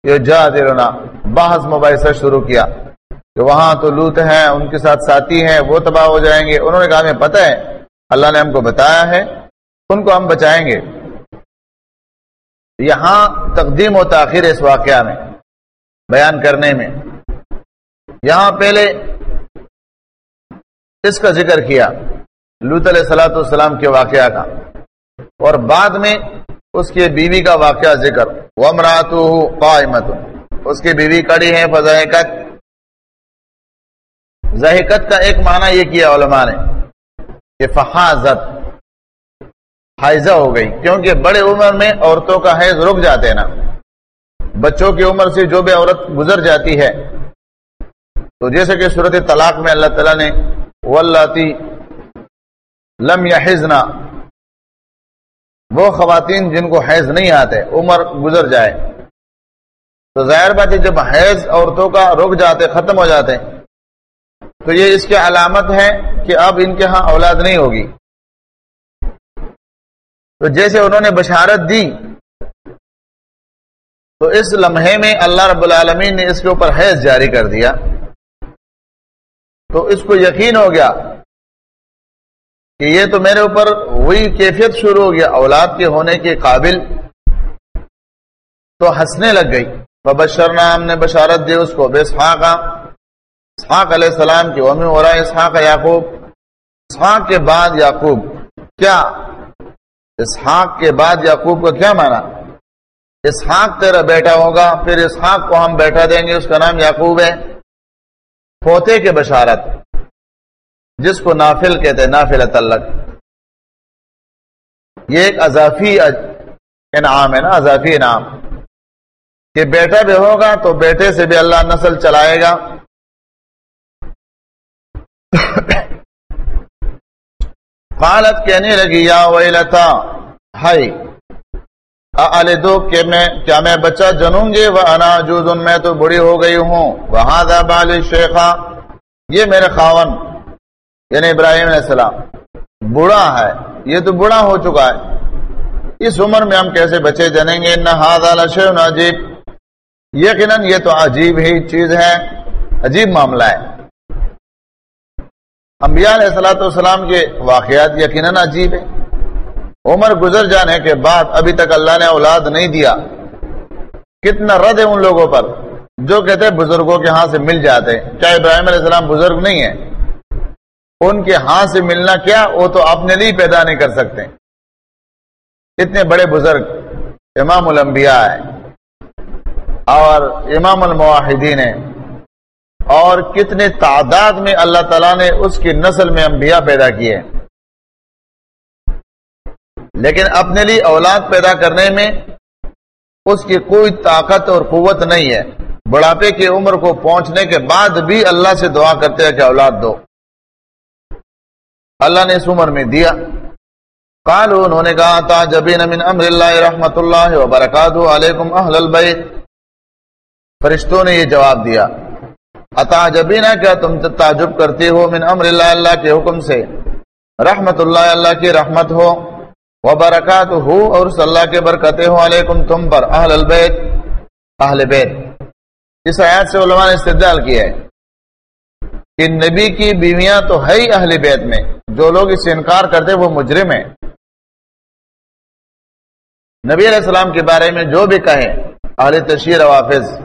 Speaker 1: یہ جا دینا بحث مباحثہ شروع کیا کہ وہاں تو لوت ہیں، ان کے ساتھ ساتھی ہیں، وہ تباہ ہو جائیں گے۔ انہوں نے کہا، ہمیں پتہ ہے، اللہ نے ہم کو بتایا ہے، ان کو ہم بچائیں گے۔ یہاں تقدیم و تاخیر اس واقعہ میں، بیان کرنے میں۔ یہاں پہلے اس کا ذکر کیا لوت علیہ سلاۃ والسلام کے واقعہ کا۔ اور بعد میں اس کے بیوی کا واقعہ ذکر۔ ومرات قائمت اس کی بیوی کڑی ہے فضحکت زہکت کا ایک معنی یہ کیا علماء نے، کہ فحاظت حائزہ ہو گئی۔ کیونکہ بڑے عمر میں عورتوں کا حیض رک جاتے نا۔ بچوں کی عمر سے جو بھی عورت گزر جاتی ہے، تو جیسے کہ صورت طلاق میں اللہ تعالیٰ نے ولاتی لم یا وہ خواتین جن کو حیض نہیں آتے، عمر گزر جائے۔ تو ظاہر بات ہے جب حیض عورتوں کا رک جاتے، ختم ہو جاتے، تو یہ اس کی علامت ہے کہ اب ان کے ہاں اولاد نہیں ہوگی۔ تو جیسے انہوں نے بشارت دی، تو اس لمحے میں اللہ رب العالمین نے اس کے اوپر حیض جاری کر دیا۔ تو اس کو یقین ہو گیا کہ یہ تو میرے اوپر وہی کیفیت شروع ہو گیا، اولاد کے ہونے کے قابل تو ہنسنے لگ گئی۔ بشر نام نے بشارت دی اس کو بے اسحاق علیہ السلام کی امی ہو رہا اسحاق یعقوب۔ اسحاق کے بعد یعقوب، کیا؟ اسحاق کے بعد یعقوب کا کیا مانا؟ اسحاق تیرا بیٹا ہوگا، پھر اسحاق کو ہم بیٹھا دیں گے، اس کا نام یعقوب ہے۔ پوتے کے بشارت، جس کو نافل کہتے ہیں نافل تعلق یہ ایک اضافی انعام ہے نا، اضافی انعام۔ کہ بیٹا بھی ہوگا تو بیٹے سے بھی اللہ نسل چلائے گا۔ قالت کہنے لگی، یا ویلتا ہائی دو کہ میں، کیا میں بچہ جنوں گے؟ وہ انا میں تو بڑی ہو گئی ہوں۔ وہاں بال شیخا یہ میرے خاون یعنی ابراہیم علیہ السلام۔ بوڑھا ہے، یہ تو بوڑھا ہو چکا ہے۔ اس عمر میں ہم کیسے بچے جنیں گے؟ نہ ہاد عجیب یقیناً یہ تو عجیب ہی چیز ہے، عجیب معاملہ ہے۔ انبیاء علیہ السلاۃ والسلام کے واقعات یقیناً عجیب ہے عمر گزر جانے کے بعد ابھی تک اللہ نے اولاد نہیں دیا۔ کتنا رد ہے ان لوگوں پر جو کہتے ہیں بزرگوں کے ہاں سے مل جاتے چاہے ابراہیم علیہ السلام بزرگ نہیں ہے ان کے ہاں سے ملنا کیا؟ وہ تو اپنے لیے پیدا نہیں کر سکتے۔ اتنے بڑے بزرگ امام الانبیاء ہے اور امام المواحدین ہے اور کتنے تعداد میں اللہ تعالیٰ نے اس کی نسل میں انبیاء پیدا کیے۔ لیکن اپنے لیے اولاد پیدا کرنے میں اس کی کوئی طاقت اور قوت نہیں ہے۔ بڑھاپے کی عمر کو پہنچنے کے بعد بھی اللہ سے دعا کرتے ہیں کہ اولاد دو۔ اللہ نے اس عمر میں دیا۔ قالوا انہوں نے کہا، تاجبین من امر اللہ رحمت اللہ وبرکاتہ، علیکم اہل البیت۔ فرشتوں نے یہ جواب دیا اتاجبین کیا تم تعجب کرتے ہو من امر اللہ اللہ کے حکم سے۔ رحمت اللہ اللہ کی رحمت ہو۔ وبرکات ہو اور صلی اللہ کے برکتے ہو علیکم تم پر اہل البیت، اہل بیت۔ اس آیات سے علماء نے استدلال کیا ہے کہ نبی کی بیویاں تو ہے ہی اہل بیت میں۔ جو لوگ اس سے انکار کرتے وہ مجرم ہیں۔ نبی علیہ السلام کے بارے میں جو بھی کہیں، اہل تشہیر وافظ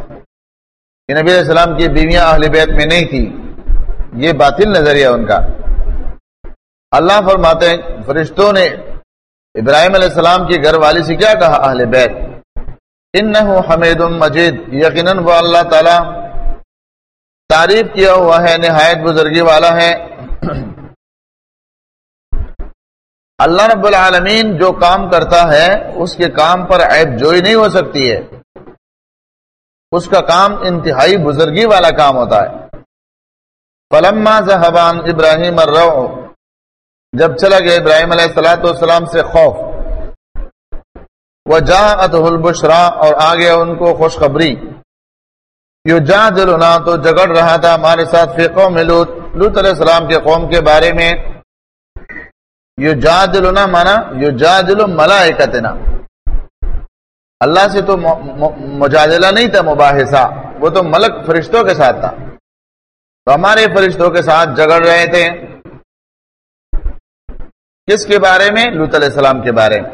Speaker 1: کہ نبی علیہ السلام کی بیویاں اہل بیت میں نہیں تھی۔ یہ باطل نظریہ ان کا۔ اللہ فرماتے ہیں، فرشتوں نے ابراہیم علیہ السلام کی گھر والی سے کیا کہا، اہل بیت؟ ان حمید مجید۔ یقیناً وہ اللہ تعالی تعریف کیا ہوا ہے، نہایت بزرگی والا ہے۔ اللہ رب العالمین جو کام کرتا ہے، اس کے کام پر عیب جوئی نہیں ہو سکتی ہے۔ اس کا کام انتہائی بزرگی والا کام ہوتا ہے۔ پلما زہبان ابراہیم الرو جب چلا گیا ابراہیم علیہ السلاۃ والسلام سے خوف۔ وہ جا البشرا، اور آ گیا ان کو خوشخبری۔ یو جا دلنا تو جگڑ رہا تھا ہمارے ساتھ فی قوم لوت لوت علیہ السلام کے قوم کے بارے میں۔ یو جا دلنا مانا یو جا دل ملائکتنا۔ اللہ سے تو مجادلہ نہیں تھا مباحثہ، وہ تو ملک فرشتوں کے ساتھ تھا۔ تو ہمارے فرشتوں کے ساتھ جگڑ رہے تھے۔ کس کے بارے میں؟ لط علیہ السلام کے بارے میں۔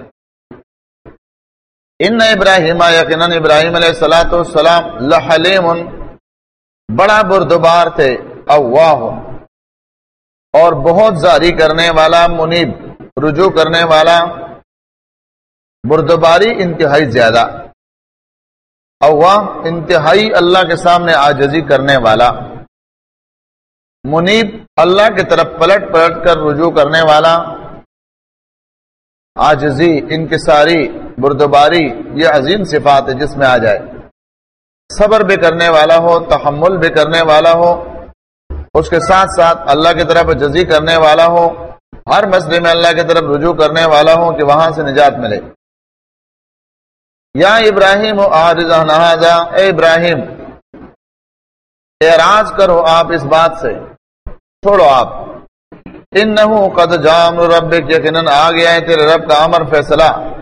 Speaker 1: ان ابراہیم، یقیناً ابراہیم علیہ السلاۃ السلام لحلیم، بڑا بردبار تھے، اواہ۔ اور بہت زاری کرنے والا، منیب، رجوع کرنے والا۔ بردباری انتہائی زیادہ اواہ انتہائی اللہ کے سامنے آجزی کرنے والا منیب اللہ کی طرف پلٹ پلٹ کر رجوع کرنے والا آجزی انکساری، بردباری، یہ عظیم صفات ہے جس میں آ جائے۔ صبر بھی کرنے والا ہو، تحمل بھی کرنے والا ہو، اس کے ساتھ ساتھ اللہ کی طرف جزی کرنے والا ہو، ہر مسئلے میں اللہ کی طرف رجوع کرنے والا ہو کہ وہاں سے نجات ملے۔ یا ابراہیم آرزا اے ابراہیم، اعراض کرو آپ اس بات سے۔ چھوڑو آپ۔ ان قد جام رب یقیناً آ گیا ہے تیرے رب کا امر فیصلہ۔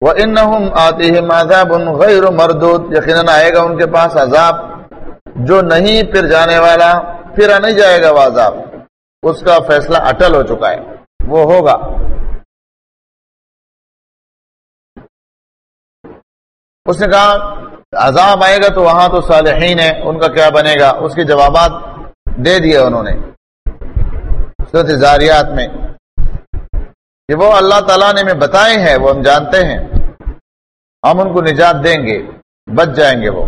Speaker 1: وہ ان آتی ہے مذہب ان غیر مردود، یقیناً آئے گا ان کے پاس عذاب۔ جو نہیں پھر جانے والا، پھر نہیں جائے گا وہ عذاب۔ اس کا فیصلہ اٹل ہو چکا ہے۔ وہ ہوگا۔ اس نے کہا، عذاب آئے گا تو وہاں تو صالحین ہے ان کا کیا بنے گا؟ اس کے جوابات دے دیے انہوں نے۔ صورت زاریات میں۔ کہ وہ اللہ تعالیٰ نے ہمیں بتائے ہیں، وہ ہم جانتے ہیں۔ ہم ان کو نجات دیں گے، بچ جائیں گے وہ۔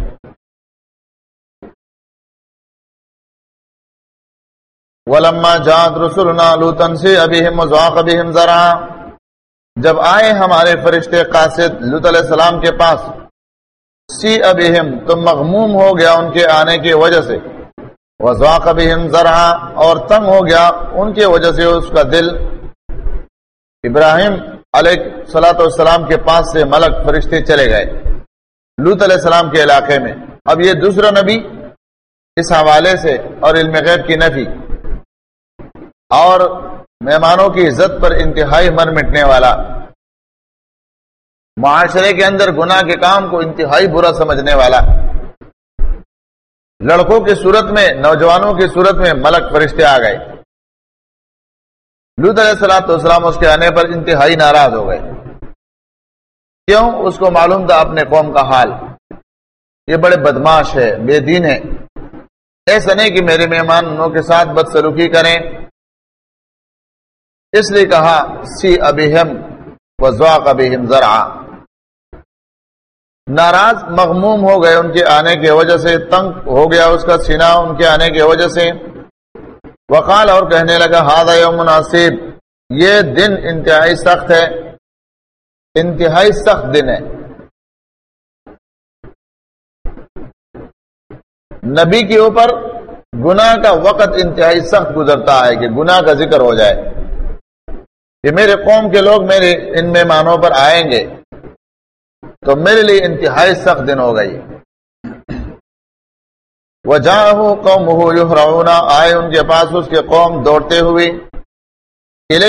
Speaker 1: ولما جات رسولنا لوتن سے ابھی ہم ابھی ہم ذرا جب آئے ہمارے فرشتے قاصد لط علیہ السلام کے پاس سی ابھی ہم تو مغموم ہو گیا ان کے آنے کی وجہ سے۔ وزواق بہم ذرا اور تنگ ہو گیا ان کی وجہ سے اس کا دل۔ ابراہیم علیہ صلاۃ والسلام کے پاس سے ملک فرشتے چلے گئے۔ لوت علیہ السلام کے علاقے میں۔ اب یہ دوسرا نبی اس حوالے سے اور علم غیب کی نفی۔ اور مہمانوں کی عزت پر انتہائی من مٹنے والا۔ معاشرے کے اندر گناہ کے کام کو انتہائی برا سمجھنے والا لڑکوں کی صورت میں، نوجوانوں کی صورت میں ملک فرشتے آ گئے۔ لط علیہ السلام والسلام اس کے آنے پر انتہائی ناراض ہو گئے۔ کیوں؟ اس کو معلوم تھا اپنے قوم کا حال۔ یہ بڑے بدماش ہے بے دین ہے ایسا نہیں کہ میرے مہمانوں کے ساتھ بدسلوکی کریں۔ اس لیے کہا، سی ابھی ابہم وزواق ابہم ذرا ناراض مغموم ہو گئے ان کے آنے کی وجہ سے، تنگ ہو گیا اس کا سینہ ان کے آنے کی وجہ سے۔ وقال اور کہنے لگا ہاد مناسب یہ دن انتہائی سخت ہے۔ انتہائی سخت دن ہے۔ نبی کے اوپر گناہ کا وقت انتہائی سخت گزرتا ہے کہ گناہ کا ذکر ہو جائے۔ کہ میرے قوم کے لوگ میرے ان مہمانوں پر آئیں گے۔ تو میرے لیے انتہائی سخت دن ہو گئی۔ وہ جہاں ہوں قوم ہو آئے ان کے پاس اس کے قوم دوڑتے ہوئے۔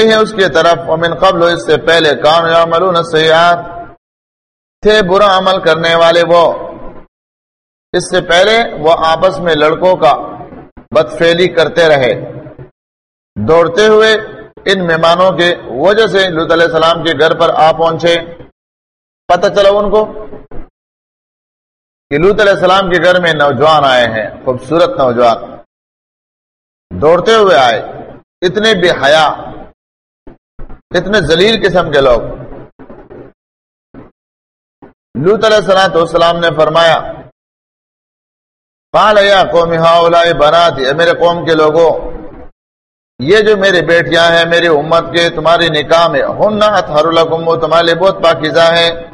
Speaker 1: ہے اس کی طرف امن قبل، اس سے پہلے کان یا ملون سیاحت تھے برا عمل کرنے والے وہ۔ اس سے پہلے وہ آپس میں لڑکوں کا بدفیلی کرتے رہے۔ دوڑتے ہوئے ان مہمانوں کے وجہ سے لط علیہ السلام کے گھر پر آ پہنچے۔ پتہ چلا ان کو کہ لوت علیہ السلام کے گھر میں نوجوان آئے ہیں، خوبصورت نوجوان۔ دوڑتے ہوئے آئے۔ اتنے بے حیا، اتنے ذلیل قسم کے لوگ۔ لوت علیہ السلام والسلام نے فرمایا، قال یا قوم ہاؤ بنات میرے قوم کے لوگوں، یہ جو میری بیٹیاں ہیں، میری امت کے، تمہاری نکاح میں ہن لکم، وہ تمہارے لیے بہت پاکیزہ ہیں۔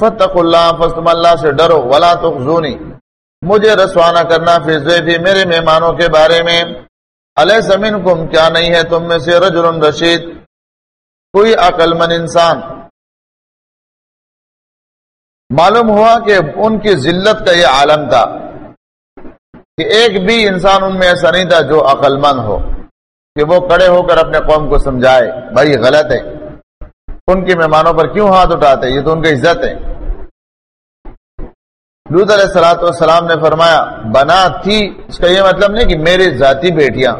Speaker 1: فتق اللہ فستم اللہ سے ڈرو، ولا تخزونی مجھے رسوانہ کرنا فی میرے مہمانوں کے بارے میں۔ علیہ سمین کم کیا نہیں ہے تم میں سے رجل رشید؟ کوئی عقل من انسان۔ معلوم ہوا کہ ان کی ذلت کا یہ عالم تھا کہ ایک بھی انسان ان میں ایسا نہیں تھا جو عقل مند ہو، کہ وہ کڑے ہو کر اپنے قوم کو سمجھائے۔ بھائی، غلط ہے۔ ان کے مہمانوں پر کیوں ہاتھ اٹھاتے؟ یہ تو ان کی عزت ہے۔ لوت علیہ السلاۃ والسلام نے فرمایا، بنا تھی، اس کا یہ مطلب نہیں کہ میری ذاتی بیٹیاں۔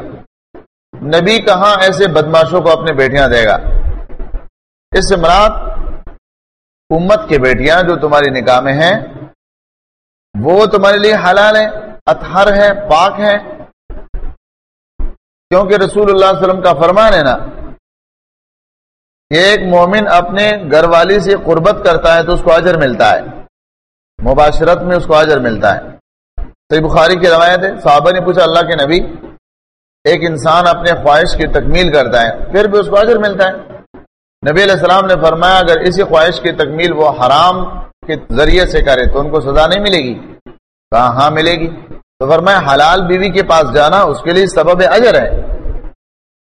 Speaker 1: نبی کہاں ایسے بدماشوں کو اپنے بیٹیاں دے گا؟ اس سے مراد امت کے بیٹیاں جو تمہاری نکاح میں ہیں، وہ تمہارے لیے حلال ہے اطہر ہے پاک ہے کیونکہ رسول اللہ علیہ وسلم کا فرمان ہے نا ایک مومن اپنے گھر والی سے قربت کرتا ہے تو اس کو اجر ملتا ہے۔ مباشرت میں اس کو اجر ملتا ہے۔ صحیح بخاری کی روایت ہے، صحابہ نے پوچھا، اللہ کے نبی ایک انسان اپنے خواہش کی تکمیل کرتا ہے، پھر بھی اس کو اجر ملتا ہے۔ نبی علیہ السلام نے فرمایا، اگر اسی خواہش کی تکمیل وہ حرام کے ذریعے سے کرے تو ان کو سزا نہیں ملے گی۔ کہاں ہاں ملے گی۔ تو فرمایا، حلال بیوی کے پاس جانا اس کے لیے سبب اجر ہے۔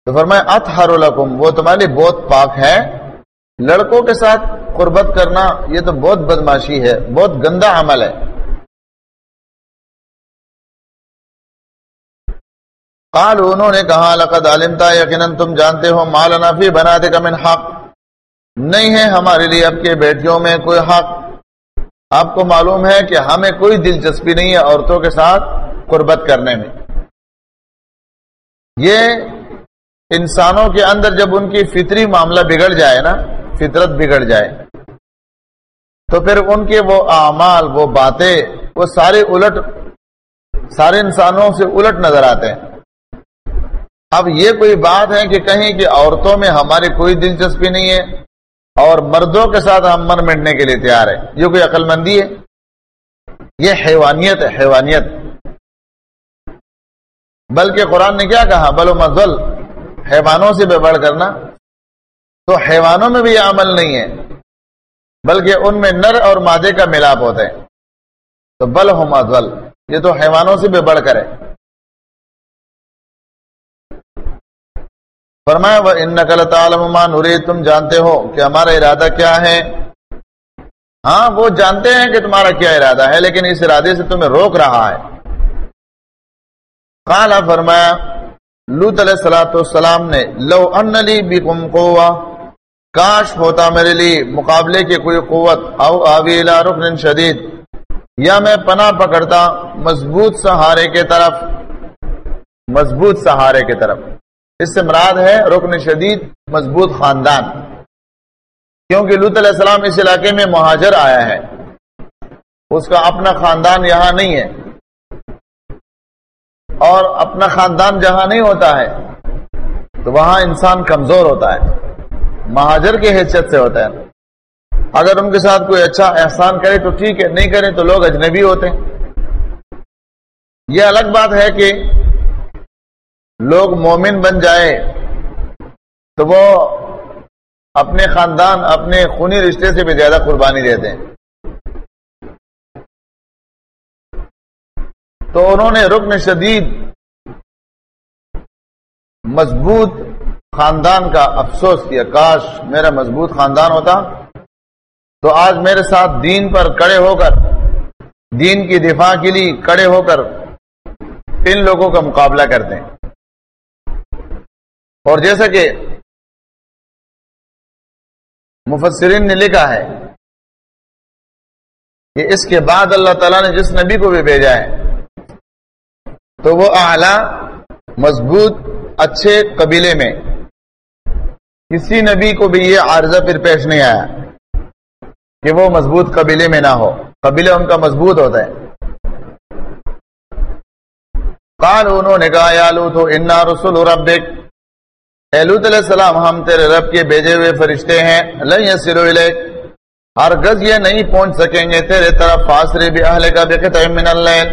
Speaker 1: تو فرمایا، اطہر الحکم وہ تمہارے بہت پاک ہے۔ لڑکوں کے ساتھ قربت کرنا یہ تو بہت بدماشی ہے، بہت گندا عمل ہے۔ قال انہوں نے کہا، لقد علمتا، یقیناً تم جانتے ہو مال نافی بناتے کا من حق۔ نہیں ہے ہمارے لیے اب کے بیٹیوں میں کوئی حق۔ آپ کو معلوم ہے کہ ہمیں کوئی دلچسپی نہیں ہے عورتوں کے ساتھ قربت کرنے میں۔ یہ انسانوں کے اندر جب ان کی فطری معاملہ بگڑ جائے نا فطرت بگڑ جائے۔ تو پھر ان کے وہ اعمال، وہ باتیں، وہ سارے الٹ، سارے انسانوں سے الٹ نظر آتے ہیں۔ اب یہ کوئی بات ہے کہ کہیں کہ عورتوں میں ہماری کوئی دلچسپی نہیں ہے اور مردوں کے ساتھ ہم من مٹنے کے لیے تیار ہے یہ کوئی عقل مندی ہے؟ یہ حیوانیت ہے، حیوانیت۔ بلکہ قرآن نے کیا کہا؟ بلو مزل، حیوانوں سے بے بڑھ کرنا۔ تو حیوانوں میں بھی یہ عمل نہیں ہے، بلکہ ان میں نر اور مادے کا ملاپ ہوتا ہے۔ تو بل ہو مزل یہ تو حیوانوں سے بھی بڑھ کر ہے۔ فرمایا وہ ان نقل تعالم تم جانتے ہو کہ ہمارا ارادہ کیا ہے۔ ہاں وہ جانتے ہیں کہ تمہارا کیا ارادہ ہے، لیکن اس ارادے سے تمہیں روک رہا ہے۔ کالا فرمایا لوت علیہ السلاۃ السلام نے، لو ان بھی کم کاش ہوتا میرے لیے مقابلے کی کوئی قوت او آوی رکن شدید، یا میں پناہ پکڑتا مضبوط سہارے کے طرف، مضبوط سہارے کی طرف۔ اس سے مراد ہے رکن شدید، مضبوط خاندان۔ کیونکہ لط علیہ السلام اس علاقے میں مہاجر آیا ہے۔ اس کا اپنا خاندان یہاں نہیں ہے۔ اور اپنا خاندان جہاں نہیں ہوتا ہے، تو وہاں انسان کمزور ہوتا ہے۔ مہاجر کی حیثیت سے ہوتا ہے۔ اگر ان کے ساتھ کوئی اچھا احسان کرے تو ٹھیک ہے، نہیں کرے تو لوگ اجنبی ہوتے ہیں۔ یہ الگ بات ہے کہ لوگ مومن بن جائے تو وہ اپنے خاندان، اپنے خونی رشتے سے بھی زیادہ قربانی دیتے ہیں۔ تو انہوں نے رکن شدید، مضبوط خاندان کا افسوس کیا، کاش میرا مضبوط خاندان ہوتا۔ تو آج میرے ساتھ دین پر کڑے ہو کر، دین کی دفاع کے لیے کڑے ہو کر ان لوگوں کا مقابلہ کرتے ہیں۔ اور جیسا کہ مفسرین نے لکھا ہے کہ اس کے بعد اللہ تعالیٰ نے جس نبی کو بھی بھیجا ہے، تو وہ اعلی، مضبوط، اچھے قبیلے میں کسی نبی کو بھی یہ عارضہ پھر پیش نہیں آیا کہ وہ مضبوط قبیلے میں نہ ہو۔ قبیلہ ان کا مضبوط ہوتا ہے۔ قال انہوں نے کہا، یا لوت، انا رسول ربک۔ اے لوت علیہ السلام، ہم تیرے رب کے بھیجے ہوئے فرشتے ہیں۔ لن یسلو الیک۔ ہرگز یہ نہیں پہنچ سکیں گے۔ تیرے طرف فاسری بھی اہل کا بقطع من اللیل۔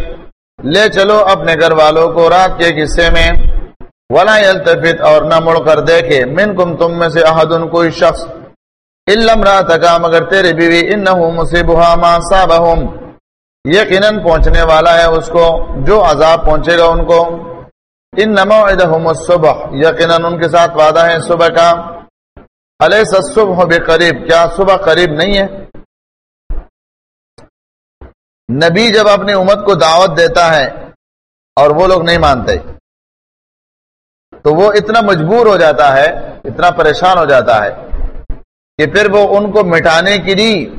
Speaker 1: لے چلو اپنے گھر والوں کو رات کے حصے میں۔ ولا يلتفت اور نہ مڑ کر دیکھے من کم تم میں سے احد ان کوئی شخص علم رات کا مگر تیرے بیوی انہو مصیبہا ما صابہم یقیناً پہنچنے والا ہے اس کو، جو عذاب پہنچے گا ان کو۔ ان موعدہم الصبح، یقیناً ان کے ساتھ وعدہ ہے صبح کا۔ علیس الصبح بقریب، کیا صبح قریب نہیں ہے؟ نبی جب اپنی امت کو دعوت دیتا ہے اور وہ لوگ نہیں مانتے۔ تو وہ اتنا مجبور ہو جاتا ہے، اتنا پریشان ہو جاتا ہے کہ پھر وہ ان کو مٹانے کے لیے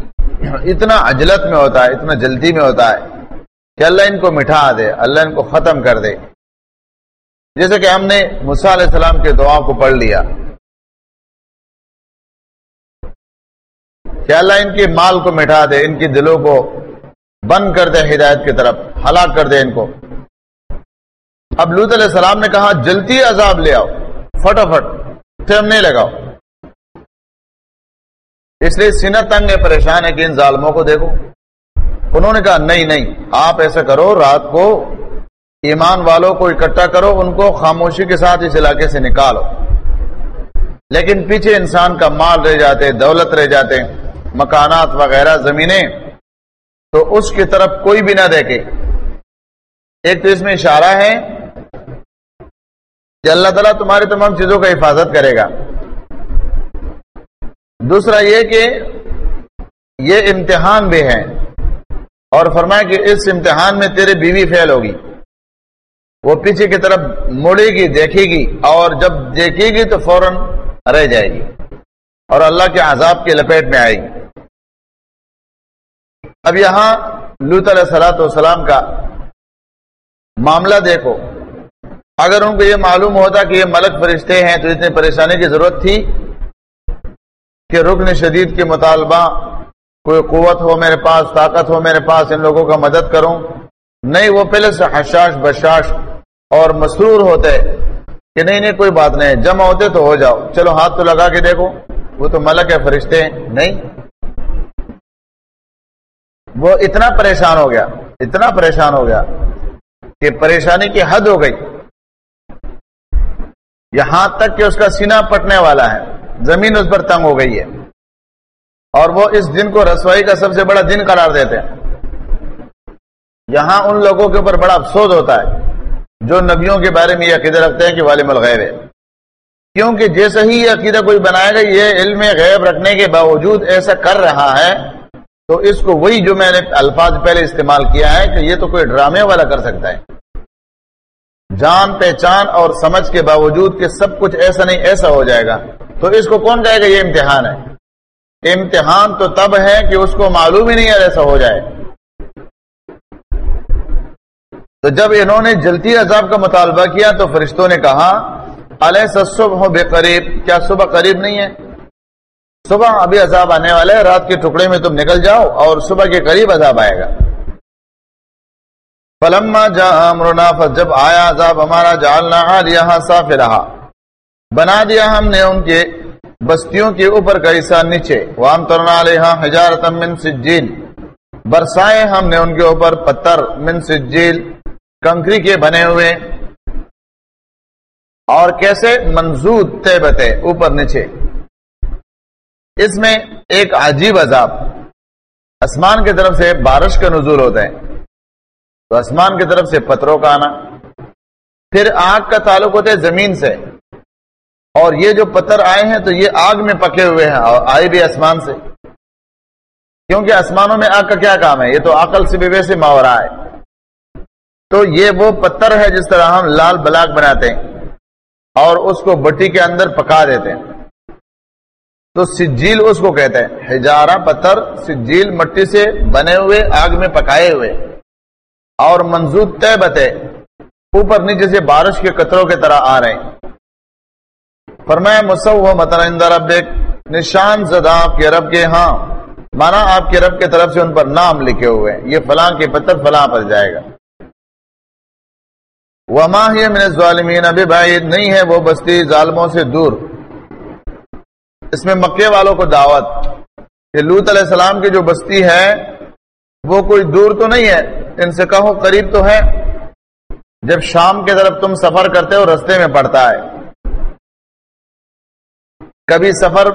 Speaker 1: اتنا عجلت میں ہوتا ہے، اتنا جلدی میں ہوتا ہے کہ اللہ ان کو مٹھا دے، اللہ ان کو ختم کر دے۔ جیسے کہ ہم نے مسا علیہ السلام کے دعا کو پڑھ لیا۔ کہ اللہ ان کے مال کو مٹا دے، ان کے دلوں کو بند کر دے ہدایت کی طرف، ہلاک کر دے ان کو۔ اب لوت علیہ السلام نے کہا، جلدی عذاب لے آؤ۔ فٹافٹ ٹائم نہیں لگاؤ۔ اس لیے سینہ تنگ ہے، پریشان ہے کہ ان ظالموں کو دیکھو۔ انہوں نے کہا، نہیں نہیں، آپ ایسا کرو، رات کو ایمان والوں کو اکٹھا کرو، ان کو خاموشی کے ساتھ اس علاقے سے نکالو۔ لیکن پیچھے انسان کا مال رہ جاتے، دولت رہ جاتے، مکانات وغیرہ، زمینیں۔ تو اس کی طرف کوئی بھی نہ دیکھے۔ ایک تو اس میں اشارہ ہے کہ اللہ تعالیٰ تمہاری تمام چیزوں کا حفاظت کرے گا۔ دوسرا یہ کہ یہ امتحان بھی ہے اور فرمایا کہ اس امتحان میں تیرے بیوی فیل ہوگی۔ وہ پیچھے کی طرف مڑے گی، دیکھے گی اور جب دیکھے گی تو فوراً رہ جائے گی اور اللہ کے عذاب کے لپیٹ میں آئے گی۔ اب یہاں لوت علیہ سلاۃ والسلام کا معاملہ دیکھو۔ اگر ان کو یہ معلوم ہوتا کہ یہ ملک فرشتے ہیں تو اتنی پریشانی کی ضرورت تھی کہ رکن شدید کے مطالبہ کوئی قوت ہو میرے پاس، طاقت ہو میرے پاس، ان لوگوں کا مدد کروں۔ نہیں، وہ پہلے سے حشاش، بشاش اور مسرور ہوتے کہ نہیں نہیں، کوئی بات نہیں، جمع ہوتے تو ہو جاؤ۔ چلو ہاتھ تو لگا کے دیکھو، وہ تو ملک ہے، فرشتے ہیں۔ نہیں۔ وہ اتنا پریشان ہو گیا، اتنا پریشان ہو گیا کہ پریشانی کی حد ہو گئی۔ یہاں تک کہ اس کا سینہ پٹنے والا ہے۔ زمین اس پر تنگ ہو گئی ہے۔ اور وہ اس دن کو رسوائی کا سب سے بڑا دن قرار دیتے ہیں۔ یہاں ان لوگوں کے اوپر بڑا افسوس ہوتا ہے، جو نبیوں کے بارے میں یہ عقیدہ رکھتے ہیں کہ والم الغیب ہے۔ کیونکہ جیسے ہی یہ عقیدہ کوئی بنائے گا، یہ علم غیب رکھنے کے باوجود ایسا کر رہا ہے، تو اس کو وہی جو میں نے الفاظ پہلے استعمال کیا ہے، کہ یہ تو کوئی ڈرامے والا کر سکتا ہے۔ جان، پہچان اور سمجھ کے باوجود کہ سب کچھ ایسا نہیں، ایسا ہو جائے گا۔ تو اس کو کون کہے گا؟ یہ امتحان ہے۔ امتحان تو تب ہے کہ اس کو معلوم ہی نہیں ہے ایسا ہو جائے۔ تو جب انہوں نے جلتی عذاب کا مطالبہ کیا تو فرشتوں نے کہا علیہ صبح بے قریب کیا صبح قریب نہیں ہے؟ صبح ابھی عذاب آنے والے رات کے ٹکڑے میں تم نکل جاؤ اور صبح کے قریب عذاب آئے گا۔ فلما جا امرنا جب آیا عذاب ہمارا جالنا یہاں صاف رہا بنا دیا ہم نے ان کے بستیوں کے اوپر کا حصہ نیچے۔ وام ترنا علیہ حجارت من سجیل۔ برسائے ہم نے ان کے اوپر پتھر من سجیل۔ کنکری کے بنے ہوئے۔ اور کیسے؟ منظور تے بتے اوپر نیچے۔ اس میں ایک عجیب عذاب۔ آسمان کی طرف سے بارش کا نزول ہوتا ہے۔ تو آسمان کی طرف سے پتھروں کا آنا، پھر آگ کا تعلق ہوتا ہے زمین سے۔ اور یہ جو پتھر آئے ہیں تو یہ آگ میں پکے ہوئے ہیں اور آئے بھی آسمان سے۔ کیونکہ آسمانوں میں آگ کا کیا کام ہے؟ یہ تو عقل سے بھی ویسے ماورا ہے۔ تو یہ وہ پتھر ہے جس طرح ہم لال بلاک بناتے ہیں اور اس کو بٹی کے اندر پکا دیتے ہیں۔ تو سجیل اس کو کہتے ہیں، ہجارہ پتھر سجیل مٹی سے بنے ہوئے، آگ میں پکائے ہوئے۔ اور منظور طے بتے، اوپر نیچے سے بارش کے قطروں کی طرح آ رہے ہیں۔ فرمایا مسو متن رب نشان زدہ آپ کے رب کے ہاں مانا آپ کے رب کے طرف سے ان پر نام لکھے ہوئے ہیں۔ یہ فلاں کے پتھر فلاں پر جائے گا۔ وما ہی من ظالمین ابھی بعید نہیں ہے وہ بستی ظالموں سے دور۔ اس میں مکے والوں کو دعوت کہ لوت علیہ السلام کی جو بستی ہے وہ کوئی دور تو نہیں ہے۔ ان سے کہو قریب تو ہے۔ جب شام کی طرف تم سفر کرتے ہو، رستے میں پڑتا ہے۔ کبھی سفر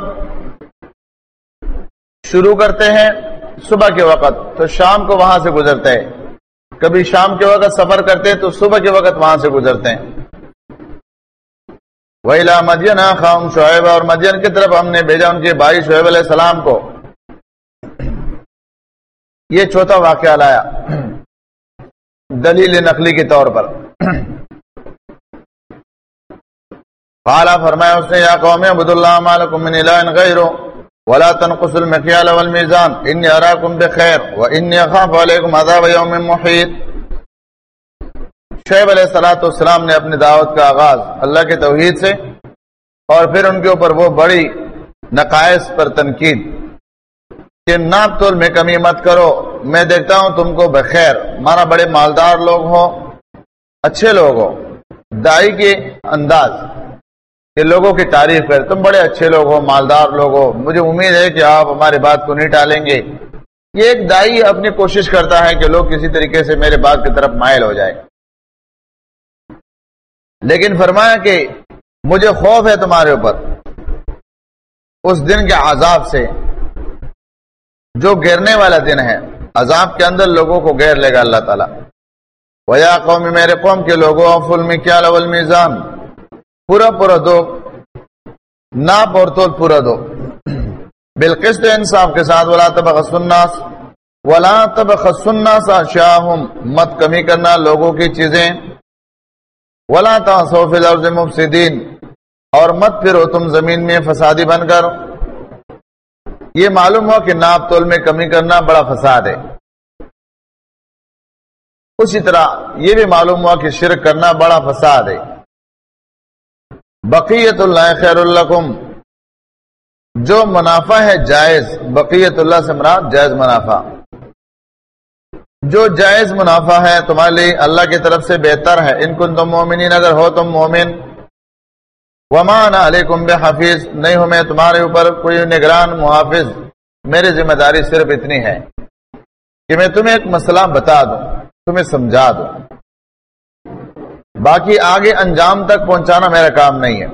Speaker 1: شروع کرتے ہیں صبح کے وقت، تو شام کو وہاں سے گزرتے ہیں۔ کبھی شام کے وقت سفر کرتے ہیں، تو صبح کے وقت وہاں سے گزرتے ہیں۔ ویلا مدین خام شعیب اور مدین کی طرف ہم نے بھیجا ان کے بھائی شعیب علیہ السلام کو۔ یہ چوتھا واقعہ لایا دلیل نقلی کے طور پر قالا فرمایا اس نے، یا قوم عبد اللہ مالکم من الہ غیرو ولا تنقص المکیال والمیزان انی اراکم بخیر و انی اخاف علیکم عذاب یوم محیط. شعب علیہ السلام والسلام نے اپنی دعوت کا آغاز اللہ کے توحید سے اور پھر ان کے اوپر وہ بڑی نقائص پر تنقید کہ ناپ تول میں کمی مت کرو، میں دیکھتا ہوں تم کو بخیر۔ مارا بڑے مالدار لوگ ہو اچھے لوگ ہو دائی کے انداز کہ لوگوں کی تعریف کر تم بڑے اچھے لوگ ہو، مالدار لوگ ہو۔ مجھے امید ہے کہ آپ ہماری بات کو نہیں ٹالیں گے۔ یہ ایک دائی اپنی کوشش کرتا ہے کہ لوگ کسی طریقے سے میرے بات کی طرف مائل ہو جائے لیکن فرمایا کہ مجھے خوف ہے تمہارے اوپر۔ اس دن کے عذاب سے جو گرنے والا دن ہے، عذاب کے اندر لوگوں کو گیر لے گا اللہ تعالیٰ۔ ویا قوم، میرے قوم کے لوگوں فل میں کیا لول میزان پورا پورا دو۔ ناپ اور تول پورا دو۔ بالقسط انصاف کے ساتھ، ولا تب خسناس ولا تب خسناس شاہم۔ مت کمی کرنا لوگوں کی چیزیں۔ ولا تاسوف الارض مفسدین۔ اور مت پھرو تم زمین میں فسادی بن کر۔ یہ معلوم ہوا کہ ناپ تول میں کمی کرنا بڑا فساد ہے۔ اسی طرح یہ بھی معلوم ہوا کہ شرک کرنا بڑا فساد ہے۔ بقیت اللہ خیر القم جو منافع ہے جائز، بقیت اللہ سے مراد جائز منافع۔ جو جائز منافع ہے تمہارے لیے اللہ کی طرف سے بہتر ہے۔ ان کن تم مومنین، اگر ہو تم مومن ومان علیکم حافظ نہیں ہوں میں تمہارے اوپر کوئی نگران محافظ۔ میری ذمہ داری صرف اتنی ہے کہ میں تمہیں ایک مسئلہ بتا دوں، تمہیں سمجھا دوں۔ باقی آگے انجام تک پہنچانا میرا کام نہیں ہے۔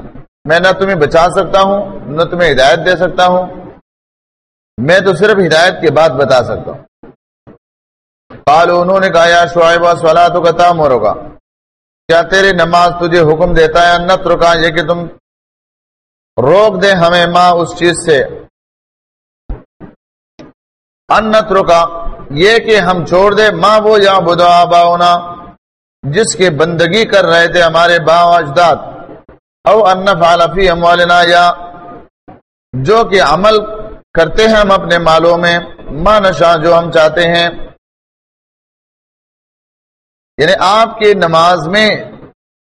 Speaker 1: میں نہ تمہیں بچا سکتا ہوں، نہ تمہیں ہدایت دے سکتا ہوں۔ میں تو صرف ہدایت کی بات بتا سکتا ہوں۔ پالو انہوں نے کہا، یا شعیب سوالات کا تام ہوگا کیا تیری نماز تجھے حکم دیتا ہے؟ نت رکا یہ کہ تم روک دے ہمیں ماں اس چیز سے۔ انت رکا یہ کہ ہم چھوڑ دے ماں وہ یا بدا باؤنا جس کی بندگی کر رہے تھے ہمارے با اجداد۔ او ان فالفی اموالنا، یا جو کہ عمل کرتے ہیں ہم اپنے مالوں میں، ماں نشا جو ہم چاہتے ہیں۔ یعنی آپ کی نماز میں،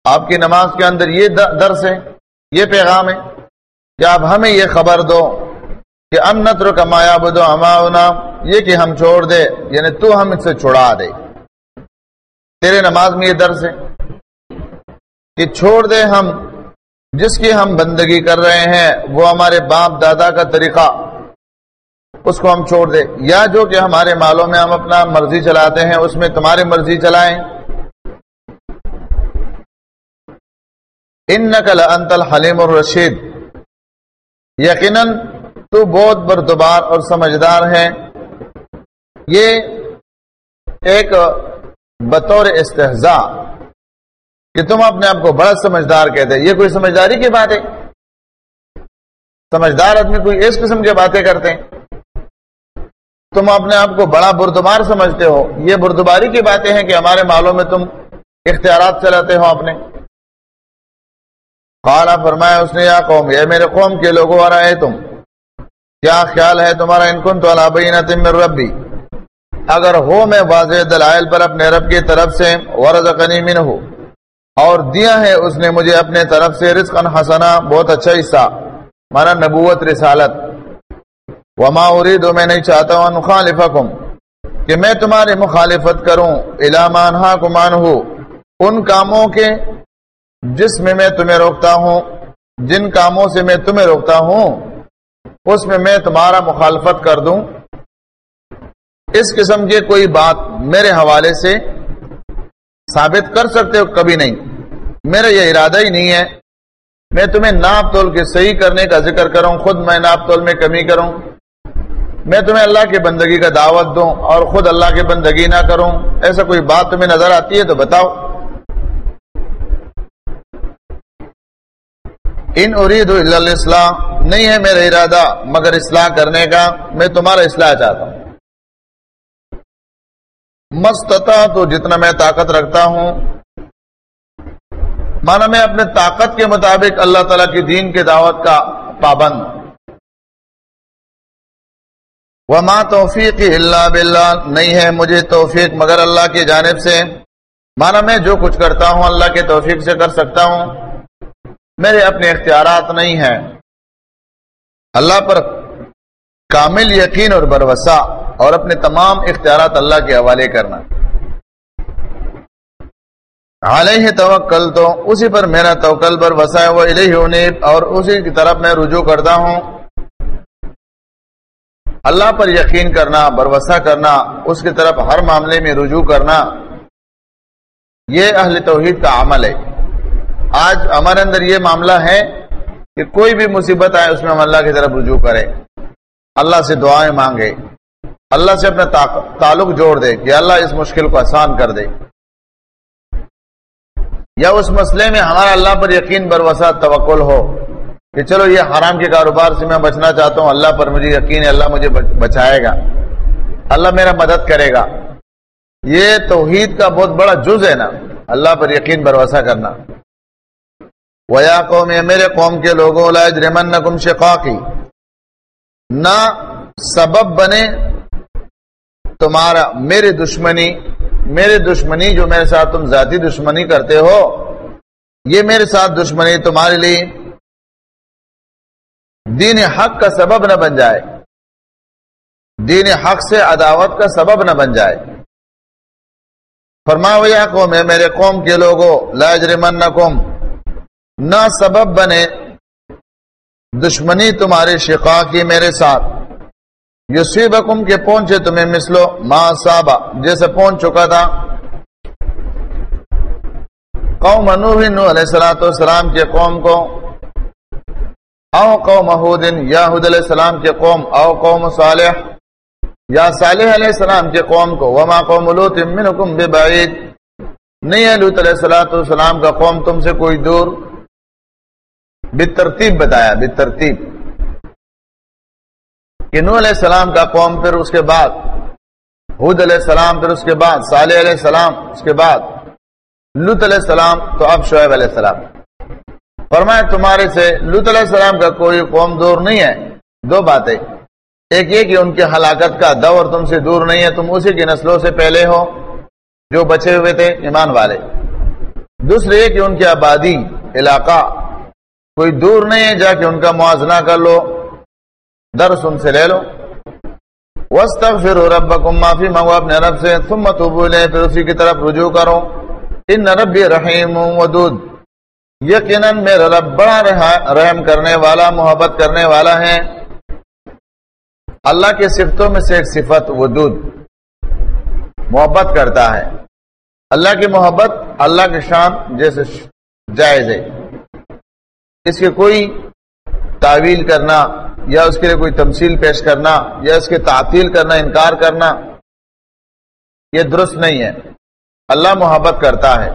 Speaker 1: آپ کی نماز کے اندر یہ درس ہے، یہ پیغام ہے کہ آپ ہمیں یہ خبر دو کہ ان نتر کمایا بدو ہما یہ کہ ہم چھوڑ دے یعنی تو ہم اس سے چھڑا دے۔ تیرے نماز میں یہ درس ہے کہ چھوڑ دے ہم، جس کی ہم بندگی کر رہے ہیں، وہ ہمارے باپ دادا کا طریقہ، اس کو ہم چھوڑ دے۔ یا جو کہ ہمارے مالوں میں ہم اپنا مرضی چلاتے ہیں، اس میں تمہاری مرضی چلائیں۔ ان نقل انتل حلیم الرشید. یقیناً تو بہت بردبار اور سمجھدار ہے یہ ایک بطور استحضا کہ تم اپنے آپ کو بڑا سمجھدار کہتے یہ کوئی سمجھداری کی بات ہے؟ سمجھدار آدمی کوئی اس قسم کی باتیں کرتے ہیں؟ تم اپنے آپ کو بڑا بردبار سمجھتے ہو. یہ بردباری کی باتیں ہیں کہ ہمارے مالوں میں تم اختیارات چلاتے ہو اپنے. خالا فرمایا اس نے، یا قوم یہ میرے قوم، کے لوگوں آ رہے تم۔ کیا خیال ہے تمہارا انکن تو تم ربی؟ اگر ہو میں واضح دلائل پر اپنے رب کی طرف سے ورد من ہو اور دیا ہے اس نے مجھے اپنے طرف سے رزق حسنا بہت اچھا حصہ۔ مانا نبوت رسالت۔ وما اريد، میں نہیں چاہتا ہوں مخالفکم کہ میں تمہاری مخالفت کروں۔ الامان ہا کمان ہو ان کاموں کے جس میں میں تمہیں روکتا ہوں، جن کاموں سے میں تمہیں روکتا ہوں، اس میں میں تمہارا مخالفت کر دوں۔ اس قسم کی کوئی بات میرے حوالے سے ثابت کر سکتے ہو کبھی نہیں۔ میرا یہ ارادہ ہی نہیں ہے۔ میں تمہیں ناپ تول کے صحیح کرنے کا ذکر کروں، خود میں ناپ تول میں کمی کروں۔ میں تمہیں اللہ کی بندگی کا دعوت دوں اور خود اللہ کی بندگی نہ کروں۔ ایسا کوئی بات تمہیں نظر آتی ہے تو بتاؤ۔ ان ارید اصلاح نہیں ہے میرا ارادہ، مگر اصلاح کرنے کا، میں تمہارا اصلاح چاہتا ہوں۔ مستتا تو جتنا میں طاقت رکھتا ہوں۔ مانا میں اپنے طاقت کے مطابق اللہ تعالی کی دین کے دعوت کا پابند۔ وما توفیق اللہ باللہ نہیں ہے مجھے توفیق مگر اللہ کی جانب سے۔ مانا میں جو کچھ کرتا ہوں، اللہ کے توفیق سے کر سکتا ہوں۔ میرے اپنے اختیارات نہیں ہیں۔ اللہ پر کامل یقین اور بھروسہ اور اپنے تمام اختیارات اللہ کے حوالے کرنا۔ علیہ توکل تو اسی پر میرا توکل پر وسا وہ ہونے اور اسی کی طرف میں رجوع کرتا ہوں۔ اللہ پر یقین کرنا، بھروسہ کرنا، اس کی طرف ہر معاملے میں رجوع کرنا، یہ اہل توحید کا عمل ہے۔ آج ہمارے اندر یہ معاملہ ہے کہ کوئی بھی مصیبت آئے اس میں ہم اللہ کی طرف رجوع کریں۔ اللہ سے دعائیں مانگے۔ اللہ سے اپنا تعلق جوڑ دے کہ اللہ اس مشکل کو آسان کر دے۔ یا اس مسئلے میں ہمارا اللہ پر یقین بروسا توکل ہو کہ چلو یہ حرام کے کاروبار سے میں بچنا چاہتا ہوں، اللہ پر مجھے یقین ہے، اللہ مجھے بچائے گا۔ اللہ میرا مدد کرے گا۔ یہ توحید کا بہت بڑا جز ہے نا، اللہ پر یقین بھروسہ کرنا۔ ویا قوم، میرے قوم کے لوگوں رمن کم شقاقی نہ سبب بنے تمہارا، میرے دشمنی میرے دشمنی جو میرے ساتھ تم ذاتی دشمنی کرتے ہو، یہ میرے ساتھ دشمنی تمہارے لیے دین حق کا سبب نہ بن جائے۔ دین حق سے عداوت کا سبب نہ بن جائے۔ فرما ویا قوم ہے میرے قوم کے لوگوں لاجرمن نہ سبب بنے۔ دشمنی تمہارے شقا کی میرے ساتھ۔ یوسیب کے پہنچے تمہیں مسلو ماں صابا، جیسے پہنچ چکا تھا۔ قوم نوح نو علیہ السلام السلام کے قوم کو۔ او قوم حودن یا حد علیہ السلام کے قوم، او قوم صالح۔ یا صالح علیہ السلام کے قوم کو۔ وما قوم لوت منکم ببعید۔ نہیں ہے لوت علیہ السلام کا قوم تم سے کوئی دور۔ بترتیب بتایا، بترتیب۔ کہ نو علیہ السلام کا قوم پھر اس کے بعد حد علیہ السلام پھر اس کے بعد، صالح علیہ السلام اس کے بعد لط علیہ السلام تو اب شعیب علیہ السلام۔ فرمائے تمہارے سے لط علیہ السلام کا کوئی قوم دور نہیں ہے۔ دو باتیں۔ ایک یہ کہ ان کی ہلاکت کا دور تم سے دور نہیں ہے، تم اسی کی نسلوں سے پہلے ہو، جو بچے ہوئے تھے ایمان والے۔ دوسرے یہ کہ ان کی آبادی علاقہ کوئی دور نہیں ہے، جا کے ان کا موازنہ کر لو۔ درس ان سے لے لو۔ پھر رب معافی منگو اپنے رب سے تم لے پھر اسی کی طرف رجوع کرو۔ ان رب رحیم ودود۔ یقیناً میرا رب بڑا رحم کرنے والا، محبت کرنے والا ہے۔ اللہ کے صفتوں میں سے ایک صفت ودود محبت کرتا ہے۔ اللہ کی محبت، اللہ کے شان جیسے جائز ہے۔ اس کے کوئی تعویل کرنا یا اس کے لیے کوئی تمثیل پیش کرنا یا اس کے تعطیل کرنا، انکار کرنا، یہ درست نہیں ہے۔ اللہ محبت کرتا ہے۔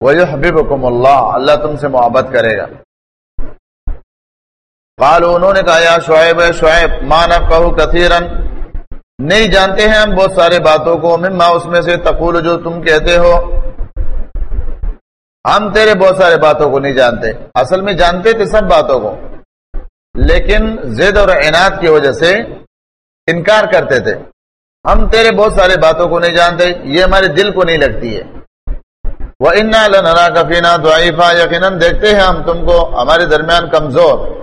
Speaker 1: وہ حبیب حکم اللہ اللہ تم سے محبت کرے گا۔ قالو انہوں نے کہا، یا شعیب شعیب مانا کہو کثیرن۔ نہیں جانتے ہیں ہم بہت سارے باتوں کو، مما اس میں سے تقول جو تم کہتے ہو۔ ہم تیرے بہت سارے باتوں کو نہیں جانتے۔ اصل میں جانتے تھے سب باتوں کو۔ لیکن زد اور اعنات کی وجہ سے انکار کرتے تھے۔ ہم تیرے بہت سارے باتوں کو نہیں جانتے، یہ ہمارے دل کو نہیں لگتی ہے۔ وہ انا لنا کفینا دعائفہ یقیناً دیکھتے ہیں ہم تم کو ہمارے درمیان کمزور۔